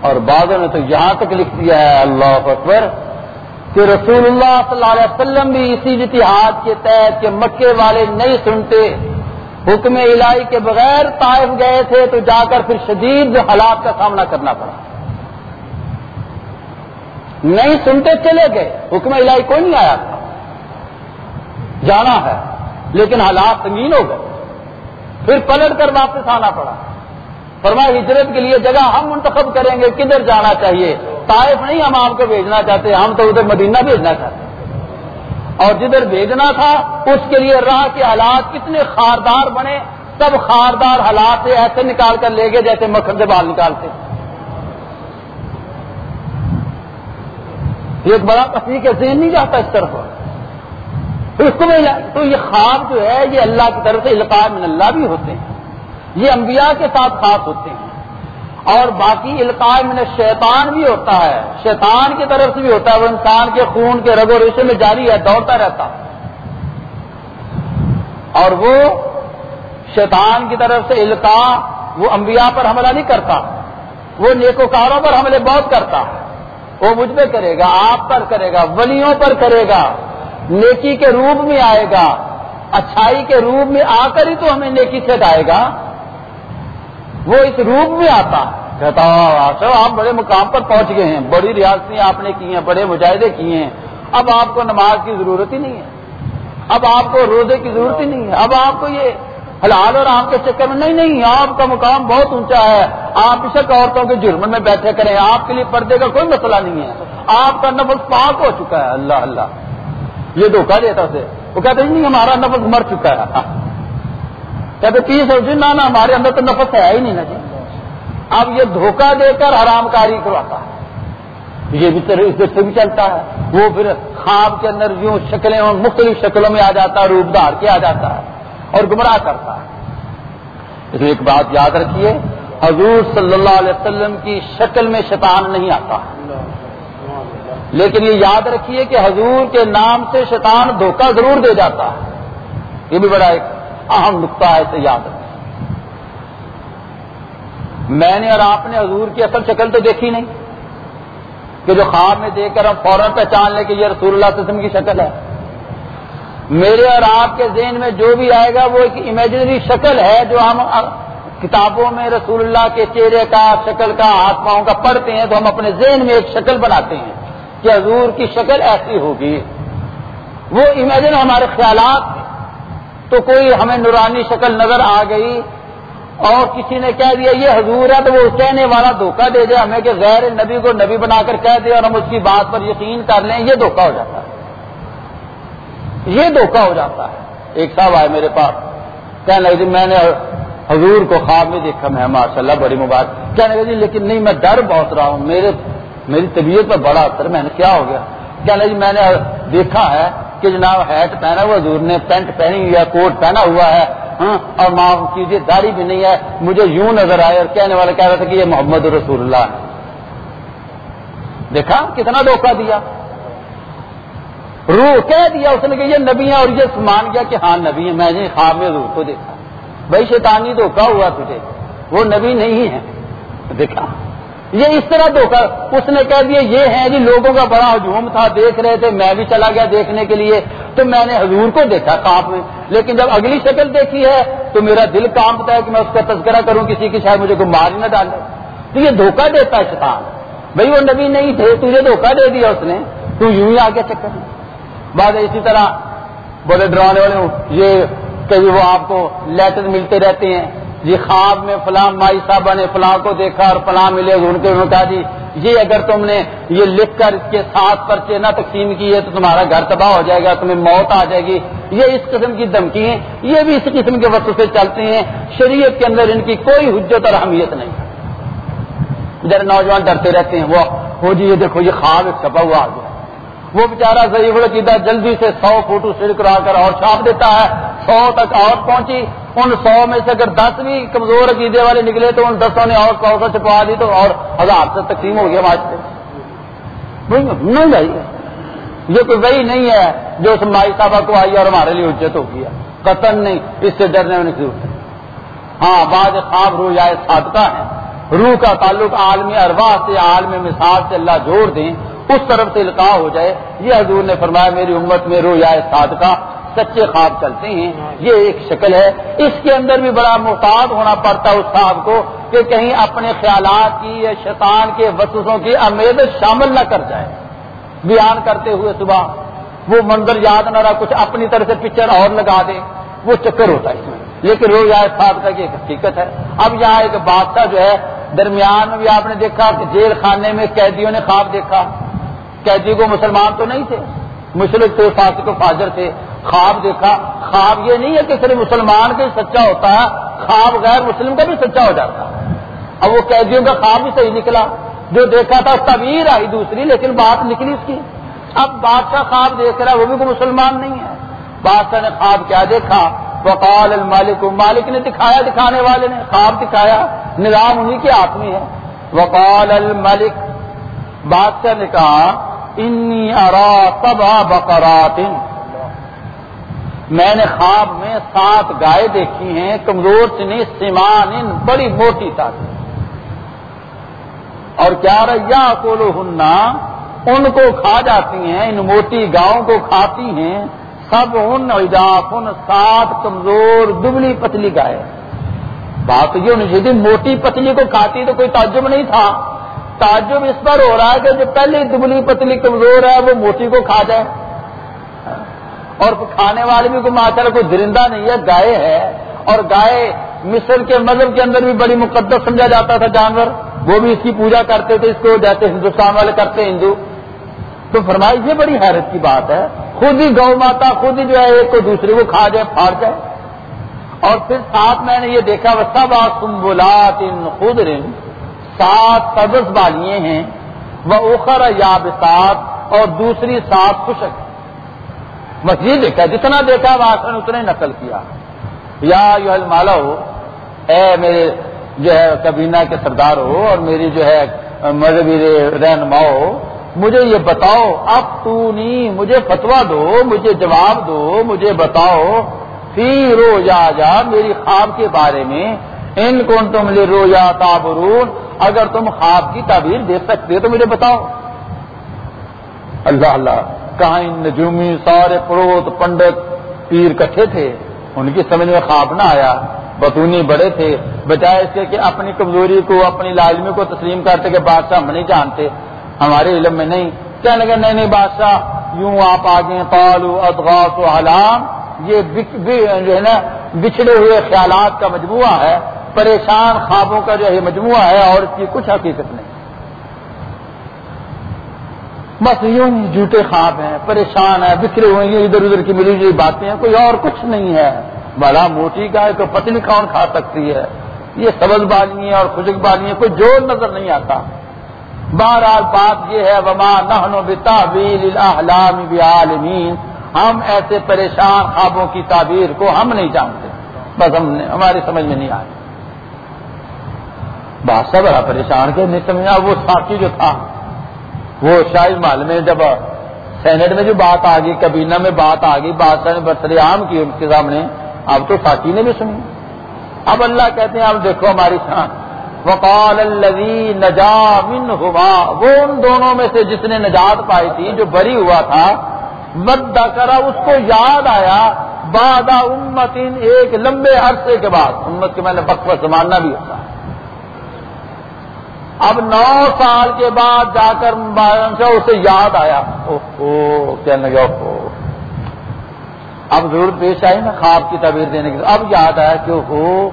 اور بعضوں نے تو یہاں تک لکھ دیا ہے، اللہ اکبر، کہ رسول اللہ صلی اللہ علیہ وسلم بھی اسی اتحاد کے تحت کہ مکے والے نہیں سنتے۔ حکم الہی کے بغیر طائف گئے تھے تو جا کر پھر شدید حالات کا سامنا کرنا پڑا۔ نہیں سنتے چلے گئے۔ حکم الہی کوئی نہیں آیا تھا۔ جانا ہے۔ لیکن حالات سنگین ہو گئے۔ پھر پلٹ کر واپس آنا پڑا۔ فرمایا، ہجرت کے لیے جگہ ہم منتخب کریں گے، کدھر جانا چاہیے؟ طائف نہیں ہم آپ کو بھیجنا چاہتے، ہم تو ادھر مدینہ بھیجنا چاہتے۔ ہیں اور جدھر بھیجنا تھا، اس کے لیے راہ کے حالات کتنے خاردار بنے۔ سب خاردار حالات سے ایسے نکال کر لے گئے جیسے مکھن سے بال نکالتے۔ ایک بڑا تصویر کے ذہن نہیں جاتا اس طرف۔ اس کو تو یہ خواب جو ہے، یہ اللہ کی طرف سے من اللہ بھی ہوتے ہیں۔ یہ انبیاء کے ساتھ خاص ہوتے ہیں۔ اور باقی القاع میں شیطان بھی ہوتا ہے۔ شیطان کی طرف سے بھی ہوتا ہے، وہ انسان کے خون کے رگ و رشے میں جاری ہے دوڑتا رہتا۔ اور وہ شیطان کی طرف سے القاع وہ انبیاء پر حملہ نہیں کرتا۔ وہ نیکوکاروں پر حملے بہت کرتا۔ ہے وہ مجھ پہ کرے گا، آپ پر کرے گا، ولیوں پر کرے گا۔ نیکی کے روپ میں آئے گا۔ اچھائی کے روپ میں آ کر ہی تو ہمیں نیکی سے گائے گا۔ وہ اس روپ میں آتا کہتا آپ بڑے مقام پر پہنچ گئے ہیں۔ بڑی ریاستیں آپ نے کی ہیں، بڑے مجاہدے کیے ہیں۔ اب آپ کو نماز کی ضرورت ہی نہیں ہے۔ اب آپ کو روزے کی ضرورت ہی نہیں ہے۔ اب آپ کو یہ حلال اور آپ کے چکر میں، نہیں نہیں، آپ کا مقام بہت اونچا ہے۔ آپ شک عورتوں کے جرم میں بیٹھے کریں۔ آپ کے لیے پردے کا کوئی مسئلہ نہیں ہے۔ آپ کا نفس پاک ہو چکا ہے۔ اللہ اللہ۔ یہ دھوکہ دیتا اسے۔ وہ کہتے نہیں، ہمارا نفس مر چکا ہے۔ کہتے تیس ہو جی نہ ہمارے اندر تو نفس ہے ہی نہیں نا جی. اب یہ دھوکہ دے کر حرام کاری کرواتا ہے۔ یہ بھی اس سے بھی چلتا ہے۔ وہ پھر خواب کے اندر یوں شکلیں اور مختلف شکلوں میں آ جاتا ہے روپ دھار کے آ جاتا ہے اور گمراہ کرتا ہے۔ اس ایک بات یاد رکھیے، حضور صلی اللہ علیہ وسلم کی شکل میں شیطان نہیں آتا۔ لیکن یہ یاد رکھیے کہ حضور کے نام سے شیطان دھوکہ ضرور دے جاتا ہے۔ یہ بھی بڑا ایک اہم نقطہ ہے اسے یاد رکھیں میں نے اور آپ نے حضور کی اصل شکل تو دیکھی نہیں کہ جو خواب میں دیکھ کر ہم فوراً پہچان لیں کہ یہ رسول اللہ علیہ وسلم کی شکل ہے۔ میرے اور آپ کے ذہن میں جو بھی آئے گا وہ ایک امیجنری شکل ہے جو ہم کتابوں میں رسول اللہ کے چہرے کا، شکل کا، ہاتھ پاؤں کا پڑھتے ہیں تو ہم اپنے ذہن میں ایک شکل بناتے ہیں کہ حضور کی شکل ایسی ہوگی۔ وہ امیجن ہمارے خیالات تو کوئی ہمیں نورانی شکل نظر آ گئی اور کسی نے کہہ دیا، یہ حضور ہے، تو وہ کہنے والا دھوکہ دے دے ہمیں کہ غیر نبی کو نبی بنا کر کہہ دے اور ہم اس کی بات پر یقین کر لیں، یہ دھوکہ ہو جاتا ہے۔ یہ دھوکہ ہو جاتا ہے۔ ایک صاحب آئے میرے پاس، کہنے لگے جی میں نے حضور کو خواب میں دیکھا میں ماشاء اللہ بڑی مبارک. کہنے لگے جی لیکن نہیں، میں ڈر بہت رہا ہوں، میرے، میری طبیعت پر بڑا اثر میں نے کیا ہو گیا؟ کہنے لگے جی میں نے دیکھا ہے کہ جناب ہیٹ پہنا ہوا حضور نے پینٹ پہنی ہوئی ہے، کوٹ پہنا ہوا ہے ہاں اور معاف کیجیے داڑھی بھی نہیں ہے۔ مجھے یوں نظر آئے اور کہنے والے کہہ رہے تھے کہ یہ محمد رسول اللہ ہے۔ دیکھا کتنا دھوکہ دیا۔ روح کہہ دیا اس نے کہ یہ نبی ہے اور یہ مان گیا کہ ہاں نبی ہے میں نے خواب میں روح کو دیکھا۔ بھائی، شیطانی دھوکہ ہوا تجھے۔ وہ نبی نہیں ہے۔ دیکھا۔ یہ اس طرح دھوکہ اس نے کہہ دیا یہ ہے جی لوگوں کا بڑا ہجوم تھا، دیکھ رہے تھے، میں بھی چلا گیا دیکھنے کے لیے۔ تو میں نے حضور کو دیکھا خواب میں۔ لیکن جب اگلی شکل دیکھی ہے، تو میرا دل کامتا ہے کہ میں اس کا تذکرہ کروں، کسی کی شاید مجھے کوئی مار نہ ڈالے تو یہ دھوکہ دیتا ہے شیطان۔ بھائی، وہ نبی نہیں تھے، تجھے دھوکہ دے دیا اس نے۔ تو یوں ہی آگے چکر بعد اسی طرح بڑے ڈرانے والے ہوں۔ یہ کبھی وہ آپ کو لیٹر ملتے رہتے ہیں۔ جی خواب میں فلاں مائی صاحبہ نے فلاں کو دیکھا اور فلاں ملے، ان کے کہا جی یہ اگر تم نے یہ لکھ کر اس کے ساتھ پرچے نہ تقسیم کی ہے تو تمہارا گھر تباہ ہو جائے گا، تمہیں موت آ جائے گی۔ یہ اس قسم کی دھمکی ہیں، یہ بھی اس قسم کے وقت سے چلتے ہیں۔ شریعت کے اندر ان کی کوئی حجت اور اہمیت نہیں۔ جب نوجوان ڈرتے رہتے ہیں، وہ ہو جی یہ دیکھو، یہ خواب چھپا ہوا آ گیا وہ بےچارا ضعیف القیدہ جلدی سے سو فوٹو سیل کرا کر اور چھاپ دیتا ہے۔ سو تک اور پہنچی۔ ان سو میں سے اگر دس بھی کمزور عقیدے والے نکلے تو ان دسوں نے اور سو سے چھپا دی تو اور ہزار سے تقسیم ہو گیا معاشرے نہیں بھائی، یہ کوئی وہی نہیں ہے جو اس مائی صاحبہ کو آئی اور ہمارے لیے اجت ہو گیا۔ قتل نہیں، اس سے ڈرنے میں نہیں ہاں بعض خواب روح جائے صادقہ ہے روح کا تعلق عالمی ارواح سے، عالمی مثال سے اللہ جوڑ دیں۔ اس طرف سے القاع ہو جائے۔ یہ حضور نے فرمایا، میری امت میں رو یا صادقہ سچے خواب چلتے ہیں۔ یہ ایک شکل ہے۔ اس کے اندر بھی بڑا محتاط ہونا پڑتا ہے اس خواب کو کہ کہیں اپنے خیالات کی یا شیطان کے وسوسوں کی امید شامل نہ کر جائے۔ بیان کرتے ہوئے صبح وہ منظر یاد نہ رہا، کچھ اپنی طرح سے پکچر اور لگا دے، وہ چکر ہوتا ہے اس میں۔ لیکن رو یا صادقہ کی ایک حقیقت ہے۔ اب یہاں ایک بادشاہ جو ہے، درمیان میں بھی آپ نے دیکھا کہ جیل خانے میں قیدیوں نے خواب دیکھا۔ قیدی کو مسلمان تو نہیں تھے۔ مشرق تھے، فاسق و فاجر تھے۔ خواب دیکھا، خواب یہ نہیں ہے کہ صرف مسلمان کا سچا ہوتا ہے، خواب غیر مسلم کا بھی سچا ہو جاتا ہے۔ اب وہ قیدیوں کا خواب بھی صحیح نکلا۔ جو دیکھا تھا، تعبیر آئی دوسری، لیکن بات نکلی اس کی۔ اب بادشاہ خواب دیکھ رہا ہے، وہ بھی کوئی مسلمان نہیں ہے۔ بادشاہ نے خواب کیا دیکھا۔ وقال المالک، مالک نے دکھایا، دکھانے والے نے خواب دکھایا۔ نظام انہیں کے ہاتھ میں ہے۔ وقال الملک بادشاہ نے کہا، انی ارا تبا بقرات میں نے خواب میں سات گائے دیکھی ہیں، کمزور چنی سیمان ان بڑی موٹی تاکہ اور کیا ریا کولو ہننا ان کو کھا جاتی ہیں، ان موٹی گاؤں کو کھاتی ہیں۔ سب ان اجاف ان سات کمزور دبلی پتلی گائے۔ بات یہ ہونی چاہیے موٹی پتلی کو کھاتی تو کوئی تعجب نہیں تھا۔ تعجب اس پر ہو رہا ہے کہ جو پہلی دبلی پتلی کمزور ہے، وہ موٹی کو کھا جائے۔ اور کھانے والے بھی کوئی ماچر کوئی درندہ نہیں ہے، گائے ہے۔ اور گائے مصر کے مذہب کے اندر بھی بڑی مقدس سمجھا جاتا تھا جانور۔ وہ بھی اس کی پوجا کرتے تھے، اس کو جیسے ہندوستان والے کرتے ہندو۔ تو فرمائی، یہ بڑی حیرت کی بات ہے۔ خود ہی گو ماتا خود ہی جو ہے، ایک کو دوسرے کو کھا جائے، پھاڑ جائے۔ اور پھر ساتھ میں نے یہ دیکھا وہ سب آسم بلات ان خود سات سبز بالیے ہیں، وہ اوخر یابسات اور دوسری سات خشک۔ مسجد دیکھا، جتنا دیکھا واسن اتنے نقل کیا۔ یا یو مالا ہو اے میرے جو ہے کبینہ کے سردار ہو اور میری جو ہے مذہبی رہنما ہو مجھے یہ بتاؤ، اب تو نہیں، مجھے فتوا دو، مجھے جواب دو، مجھے بتاؤ، فی رو جا جا، میری خواب کے بارے میں ان کون تم لے رو یا تابرون اگر تم خواب کی تعبیر دے سکتے تو مجھے بتاؤ۔ اللہ اللہ کہاں ان نجومی، سارے پڑوت، پنڈت، پیر کٹھے تھے۔ ان کی سمجھ میں خواب نہ آیا۔ بتونی بڑے تھے۔ بجائے اس کے کہ اپنی کمزوری کو، اپنی لازمی کو تسلیم کرتے کہ بادشاہ ہم نہیں جانتے۔ ہمارے علم میں نہیں۔ کہنے لگے نہیں نہیں بادشاہ، یوں آپ آگے پالو ادغاس و حلام یہ جو ہے نا، بچھڑے ہوئے خیالات کا مجموعہ ہے۔ پریشان خوابوں کا جو ہے مجموعہ ہے اور اس کی کچھ حقیقت نہیں۔ بس یوں جھوٹے خواب ہیں، پریشان ہے بکھرے ہوئے ہیں، ادھر ادھر کی ملی جلی باتیں ہیں، کوئی اور کچھ نہیں ہے۔ بڑا موٹی گائے تو پتلی کون کھا سکتی ہے۔ یہ سبز بالی ہے اور خشک بالی ہے کوئی جوڑ نظر نہیں آتا۔ بہرحال بات یہ ہے، وما نہنو بتابیل بعالمین ہم ایسے پریشان خوابوں کی تعبیر کو ہم نہیں جانتے۔ بس ہم نے، ہماری سمجھ میں نہیں آئی بادشاہ بڑا پریشان کے نہیں سمجھا، وہ ساتھی جو تھا، وہ شاہی محل میں جب سینٹ میں جو بات آ گئی کبینہ میں بات آ گئی، بادشاہ نے برسر عام کی ان کے سامنے، اب تو ساتھی نے بھی سنی۔ اب اللہ کہتے ہیں، اب دیکھو ہماری شان۔ وقال الذي نجا منهما وہ ان دونوں میں سے جس نے نجات پائی تھی، جو بری ہوا تھا، مد کرا اس کو یاد آیا بعد امت ایک لمبے عرصے کے بعد۔ امت کے میں نے بخش زمانہ بھی ہوتا۔ ہے اب نو سال کے بعد جا کر اسے یاد آیا۔ کہنے لگا اب ضرورت پیش آئی نا خواب کی تعبیر دینے کی۔ اب یاد آیا کہ ہو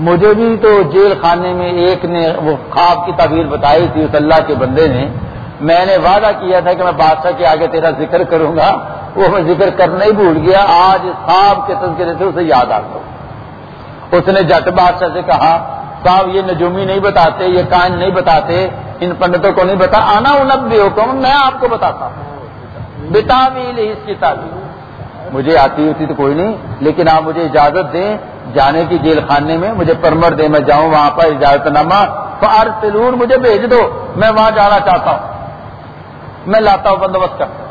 مجھے بھی تو جیل خانے میں ایک نے وہ خواب کی تعبیر بتائی تھی اس اللہ کے بندے نے۔ میں نے وعدہ کیا تھا کہ میں بادشاہ کے آگے تیرا ذکر کروں گا۔ وہ میں ذکر کرنا ہی بھول گیا۔ آج خواب کے تذکرے سے اسے یاد آ گیا اس نے جٹ بادشاہ سے کہا صاحب یہ نجومی نہیں بتاتے، یہ کائن نہیں بتاتے، ان پنڈتوں کو نہیں بتا، آنا انب بھی حکم، میں آپ کو بتاتا ہوں۔ بتا بھی اس کی تعبیر مجھے آتی ہوتی تو کوئی نہیں، لیکن آپ مجھے اجازت دیں، جانے کی جیل خانے میں، مجھے پرمر دے، میں جاؤں وہاں پر اجازت نامہ فار سلور مجھے بھیج دو، میں وہاں جانا چاہتا ہوں۔ میں لاتا ہوں، بندوبست کرتا ہوں۔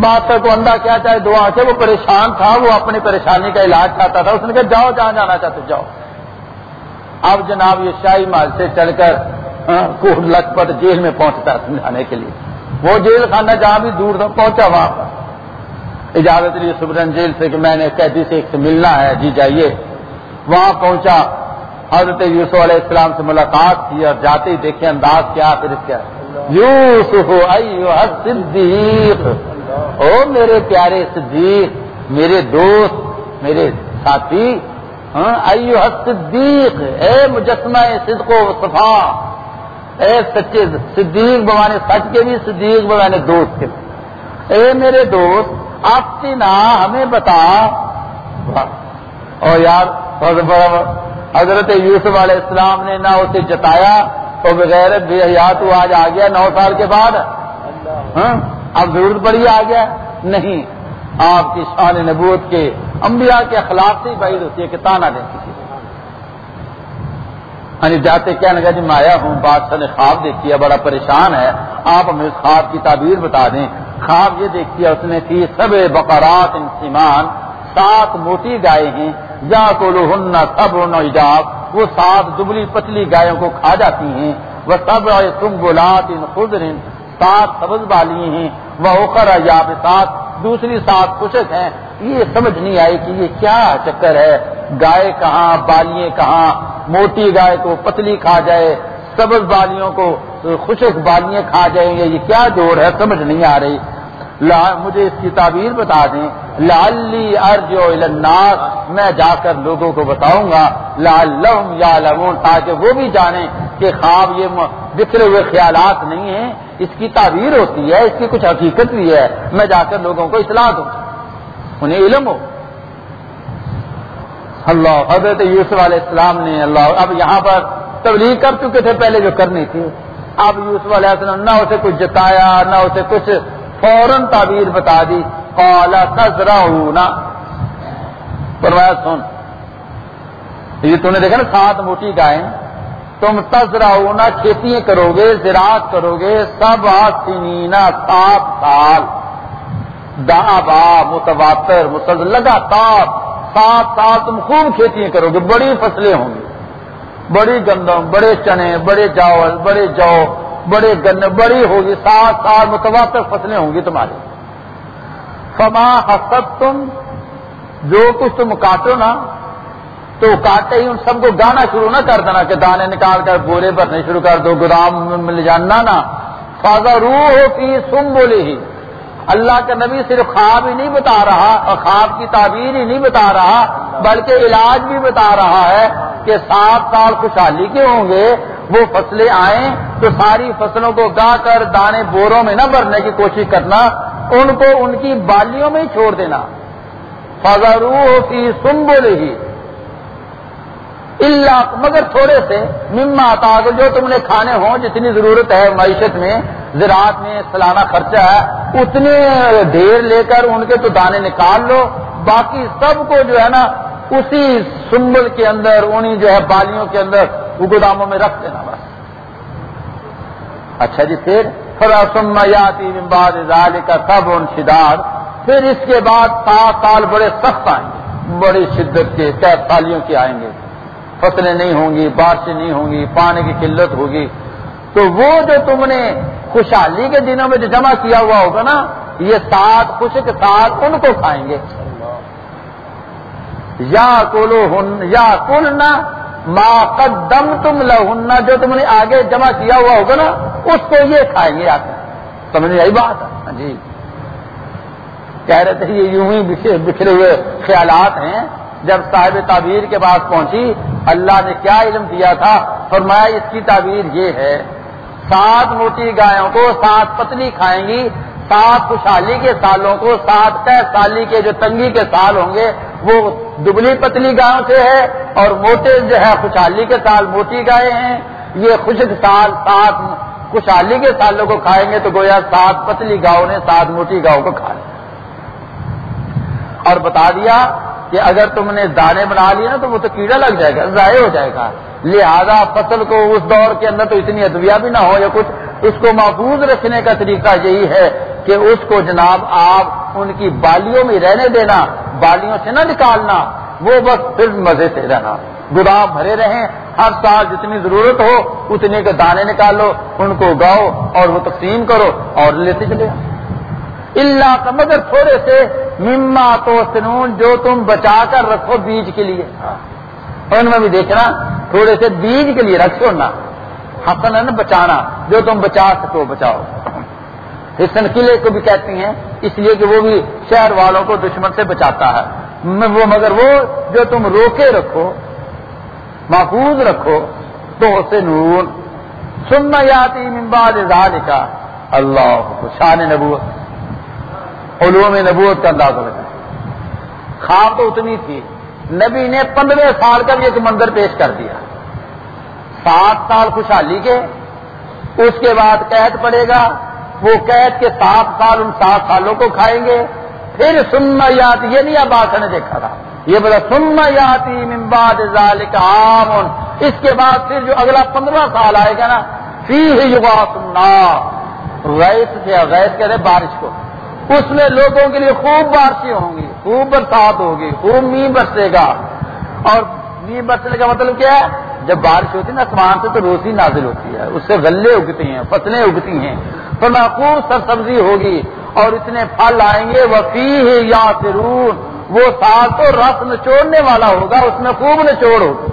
بات کو اندھا کیا چاہے دعا سے، وہ پریشان تھا، وہ اپنی پریشانی کا علاج چاہتا تھا، اس نے کہا، جاؤ، جہاں جانا چاہتے، جاؤ۔ اب جناب یہ شاہی مال سے چل کر کوٹ لکھپت جیل میں پہنچتا سمجھانے کے لیے۔ وہ جیل خانہ جہاں بھی دور تھا، پہنچا وہاں پر۔ اجازت لی سبرن جیل سے کہ میں نے قیدی سے ایک سے ملنا ہے جی جائیے۔ وہاں پہنچا۔ حضرت یوسف علیہ السلام سے ملاقات کی اور جاتے ہی دیکھے انداز کیا، پھر کیا یوسف صدیق او میرے پیارے صدیق، میرے دوست، میرے ساتھی ہاں، ایو صدیق اے مجسمہ صدق و صفا اے سچے صدیق بوانے سچ کے بھی، صدیق بوانے دوست کے بھی۔ اے میرے دوست، آپ کی نا ہمیں بتا۔ اور یار، حضرت یوسف علیہ السلام نے نہ اسے جتایا تو بغیر بے حیا تو آج آ گیا نو سال کے بعد۔ ہاں، اب ضرورت پڑی آ گیا۔ نہیں، آپ کی شان نبوت کے انبیاء کے اخلاق سے ہی بعید ہوتی ہے کہ تانا دیں کسی یعنی جاتے کیا لگا جی میں آیا ہوں، بادشاہ نے خواب دیکھی ہے بڑا پریشان ہے، آپ ہمیں اس خواب کی تعبیر بتا دیں۔ خواب یہ دیکھی ہے اس نے تھی سب بقرات انسمان سات موٹی گائے ہیں جا کو لوہن سب ایجاب وہ سات دبلی پتلی گایوں کو کھا جاتی ہیں۔ وہ سب تم بولات ان خدر سات سبز والی ہیں۔ وہ اوکر یا سات دوسری سات کشک ہیں۔ یہ سمجھ نہیں آئی کہ یہ کیا چکر ہے۔ گائے کہاں، بالیاں کہاں؟ موٹی گائے کو پتلی کھا جائے، سبز بالیوں کو خوشک بالیاں کھا جائیں گے۔ یہ کیا جوڑ ہے؟ سمجھ نہیں آ رہی۔ مجھے اس کی تعبیر بتا دیں. لالی ارج الناس میں جا کر لوگوں کو بتاؤں گا. لال یا تاکہ وہ بھی جانیں کہ خواب یہ بکھرے ہوئے خیالات نہیں ہیں. اس کی تعبیر ہوتی ہے، اس کی کچھ حقیقت بھی ہے. میں جا کر لوگوں کو اطلاع دوں. انہیں علم ہو. اللہ، حضرت یوسف علیہ السلام نے اللہ، اب یہاں پر تبلیغ کر چکے تھے پہلے جو کرنی تھی. اب یوسف علیہ السلام نہ اسے کچھ جتایا، نہ اسے کچھ فوراً تعبیر بتا دی۔ کالا تذرا فرمایا، سن۔ یہ تم نے دیکھا نا، سات موٹی گائے تم تذرا ہونا کھیتی کرو گے، زراعت کرو گے۔ سب سنینا سات سال۔ دا با متواتر، مسلسل، لگاتار۔ سات سال تم خوب کھیتی کرو گے۔ بڑی فصلیں ہوں گی۔ بڑی گندم، بڑے چنے، بڑے چاول، بڑے جو۔ بڑے گنے بڑی ہوگی، سات سال متواتر فصلیں ہوں گی تمہاری۔ فما حسب تم جو کچھ تم کاٹو نا، تو کاٹے ہی ان سب کو گانا شروع نہ کر دینا کہ دانے نکال کر، بورے بھرنے شروع کر دو، گودام میں مل جانا نا۔ فاضا روح کی سم بولے ہی اللہ کا نبی صرف خواب ہی نہیں بتا رہا اور خواب کی تعبیر ہی نہیں بتا رہا، بلکہ علاج بھی بتا رہا ہے کہ سات سال خوشحالی کے ہوں گے، وہ فصلیں آئیں تو ساری فصلوں کو گا کر دانے بوروں میں نہ بھرنے کی کوشش کرنا، ان کو ان کی بالیوں میں ہی چھوڑ دینا۔ فضا روح کی سم بولے ہی اللہ مگر تھوڑے سے، مما تاغ جو تم نے کھانے ہوں، جتنی ضرورت ہے معیشت میں، زراعت میں، سالانہ خرچہ ہے اتنے ڈھیر لے کر ان کے تو دانے نکال لو۔ باقی سب کو جو ہے نا، اسی سنبل کے اندر انہیں جو ہے بالیوں کے اندر وہ گوداموں میں رکھ دینا بس۔ اچھا جی پھر؟ تھوڑا سما یاتی باد کا سب ان شدار پھر اس کے بعد سات سال بڑے سخت آئیں گے۔ بڑی شدت کے سالیوں کے آئیں گے۔ فصلیں نہیں ہوں گی، بارشیں نہیں ہوں گی، پانی کی قلت ہوگی۔ تو وہ جو تم نے خوشحالی کے دنوں میں جو جمع کیا ہوا ہوگا نا، یہ سات خشک سات ان کو کھائیں گے۔ یا کولو ہن یا کل نہ ما قدم تم لہن، جو تم نے آگے جمع کیا ہوا ہوگا نا، اس کو یہ کھائیں گے آپ۔ سمجھ یہی بات؟ ہے جی۔ کہہ رہے تھے یہ یوں ہی بکھرے ہوئے خیالات ہیں۔ جب صاحب تعبیر کے پاس پہنچی، اللہ نے کیا علم دیا تھا؟ فرمایا اس کی تعبیر یہ ہے۔ سات موٹی گایوں کو سات پتلی کھائیں گی، سات خوشحالی کے سالوں کو، سات طے سالی کے جو تنگی کے سال ہوں گے، وہ دبلی پتلی گاؤں سے ہے اور موٹے جو ہے خوشحالی کے سال موٹی گائے ہیں۔ یہ خشک سال، سات خوشحالی کے سالوں کو کھائیں گے تو گویا سات پتلی گاؤں نے سات موٹی گاؤں کو کھا لیا۔ اور بتا دیا کہ اگر تم نے دانے بنا لیے نا تو وہ تو کیڑا لگ جائے گا، ضائع ہو جائے گا۔ لہذا فصل کو اس دور کے اندر تو اتنی ادویہ بھی نہ ہو یا کچھ، اس کو محفوظ رکھنے کا طریقہ یہی ہے کہ اس کو جناب آپ ان کی بالیوں میں رہنے دینا، بالیوں سے نہ نکالنا، وہ بس پھر مزے سے رہنا۔ گدام بھرے رہیں، ہر سال جتنی ضرورت ہو اتنے کے دانے نکالو، ان کو گاؤ اور وہ تقسیم کرو اور لیتے چلے۔ اللہ کا مگر تھوڑے سے مما تو سنون جو تم بچا کر رکھو بیج کے لیے۔ ان میں بھی دیکھنا، تھوڑے سے بیج کے لیے رکھ چھوڑنا حسن بچانا، جو تم بچا سکو، بچاؤ۔ حسن قلعے کو بھی کہتی ہیں، اس لیے کہ وہ بھی شہر والوں کو دشمن سے بچاتا ہے۔ وہ مگر وہ جو تم روکے رکھو، محفوظ رکھو، تو اسے نور سننا یاتی ممباد کا اللہ شان نبوت۔ علوم نبوت کا انداز لگا خواب تو اتنی تھی۔ نبی نے پندرہ سال کا بھی ایک منظر پیش کر دیا۔ سات سال خوشحالی کے۔ اس کے بعد قید پڑے گا۔ وہ قید کے سات سال، ان سات سالوں کو کھائیں گے۔ پھر سننا یاد یہ نہیں اب آخر نے دیکھا تھا۔ یہ بولا سننا یاتی ممباد عام۔ اس کے بعد پھر جو اگلا پندرہ سال آئے گا نا فی ہی سننا ریت سے غیث کہتے بارش کو۔ اس میں لوگوں کے لیے خوب بارشیں ہوں گی، خوب برسات ہوگی، خوب می برسے گا۔ اور می برسنے کا مطلب کیا ہے؟ جب بارش ہوتی ہے نا، آسمان سے تو روسی نازل ہوتی ہے، اس سے غلے اگتی ہیں، فصلیں اگتی ہیں۔ تو خوب سر سبزی ہوگی اور اتنے پھل آئیں گے وفی یا فرون وہ سال تو رس نچوڑنے والا ہوگا، اس میں خوب نچوڑ ہوگی۔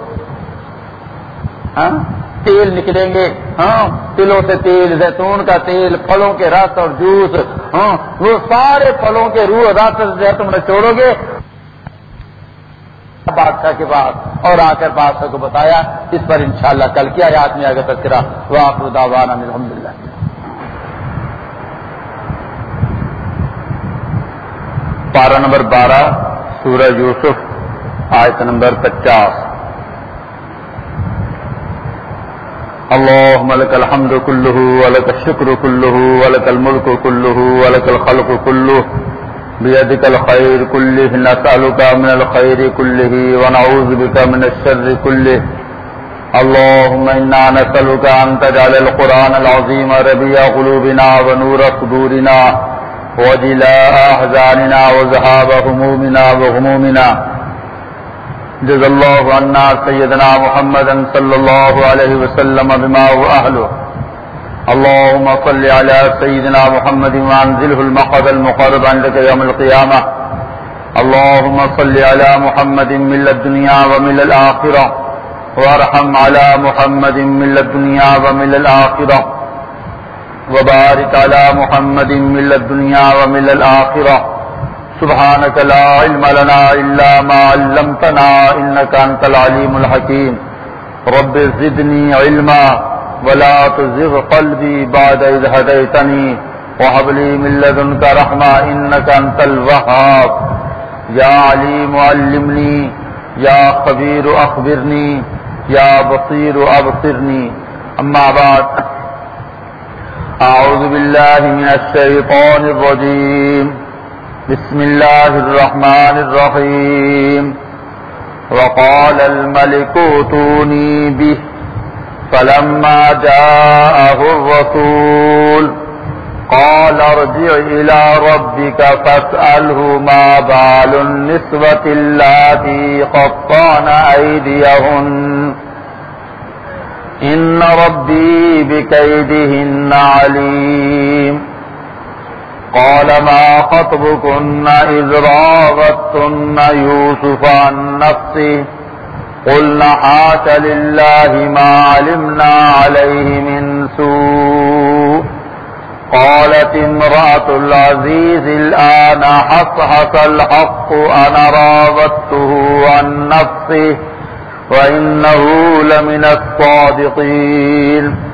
ہاں؟ تیل نکلیں گے۔ ہاں تلوں سے تیل، زیتون کا تیل، پھلوں کے رس اور جوس۔ ہاں وہ سارے پھلوں کے روح رس جو ہے تم نچوڑو گے۔ بادشاہ کے بعد اور آ کر بادشاہ کو بتایا، اس پر انشاءاللہ کل کیا یاد میں آگے تذکرہ۔ وہ آپ الحمد للہ پارہ نمبر بارہ، سورہ یوسف، آیت نمبر پچاس۔ اللهم لك الحمد كله ولك الشكر كله ولك الملك كله ولك الخلق كله بيدك الخير كله نسألك من الخير كله ونعوذ بك من الشر كله اللهم إنا نسألك أن تجعل القرآن العظيم ربيع قلوبنا ونور صدورنا وجلاء أحزاننا وذهاب همومنا وغمومنا جز الله عنا سيدنا محمدا صلى الله عليه وسلم بما هو أهله اللهم صل على سيدنا محمد وانزله المقضى المقرب عندك يوم القيامة اللهم صل على محمد من الدنيا ومن الآخرة وارحم على محمد من الدنيا ومن الآخرة وبارك على محمد من الدنيا ومن الآخرة سبحانك لا علم لنا إلا ما علمتنا إنك أنت العليم الحكيم. رب زدني علما ولا تزغ قلبي بعد إذ هديتني وهب لي من لدنك رحمة إنك أنت الوهاب. يا عليم علمني، يا خبير أخبرني، يا بصير أبصرني. أما بعد، أعوذ بالله من الشيطان الرجيم. بسم الله الرحمن الرحيم. وقال الملك اوتوني به. فلما جاءه الرسول قال ارجع إلى ربك فاسأله ما بال النسوة اللاتي قطعن أيديهن. إن ربي بكيدهن عليم. قال ما خطبكن إذ راغتن يوسف عن نفسه؟ قلنا حاش لله ما علمنا عليه من سوء. قالت امرأة العزيز الآن حصحص الحق أنا راغبته عن نفسه وإنه لمن الصادقين.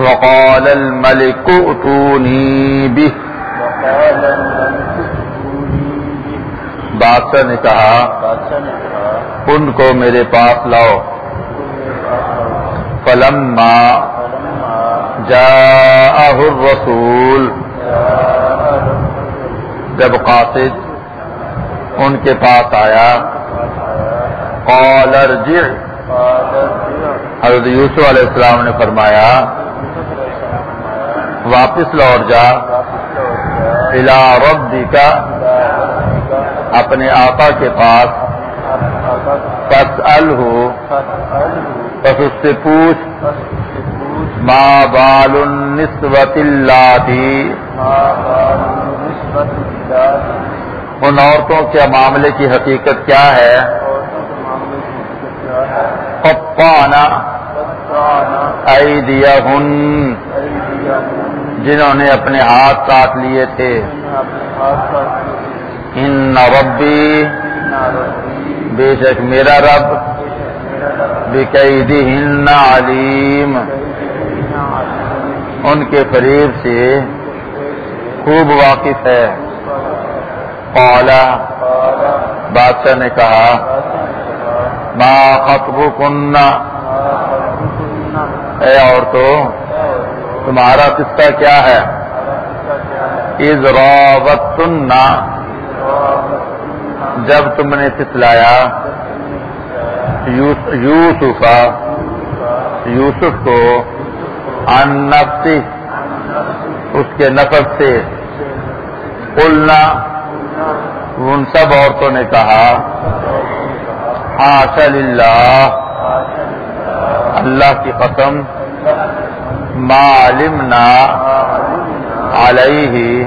وقال الملك اتوني به وقال الملك ائتوني به. بادشاہ نے کہا بادشاہ نے کہا ان کو میرے پاس لاؤ۔ فلما فلما جاءه الرسول، جب قاصد ان کے پاس آیا، قال ارجع۔ حضرت یوسف علیہ السلام نے فرمایا یوسف علیہ السلام فرمایا واپس لوٹ جا۔ ربک الى ربک اپنے آقا کے پاس۔ فاسألہ فاسألہ بس اس سے پوچھ۔ بس اس سے پوچھ ما بال نسبت اللہ ان عورتوں کے معاملے کی حقیقت کیا ہے؟ کے معاملے کی حقیقت کیا ہے قطعنا قطعنا ایدیہن ایدیہم جنہوں نے اپنے ہاتھ کاٹ لیے تھے۔ ان ربی، بے شک میرا رب میرا رب علیم۔ ان کے فریب سے خوب واقف ہے۔ قالا بادشاہ نے کہا، ما خطبکن؟ اے عورتوں تمہارا قصہ کیا ہے؟ از راوتن جب تم نے پسلایا یوس- یوسفا یوسف کو ان نفسی، اس کے نفر سے قلنا، ان سب عورتوں نے کہا حاشا للہ، اللہ کی قسم ما علمنا علیہ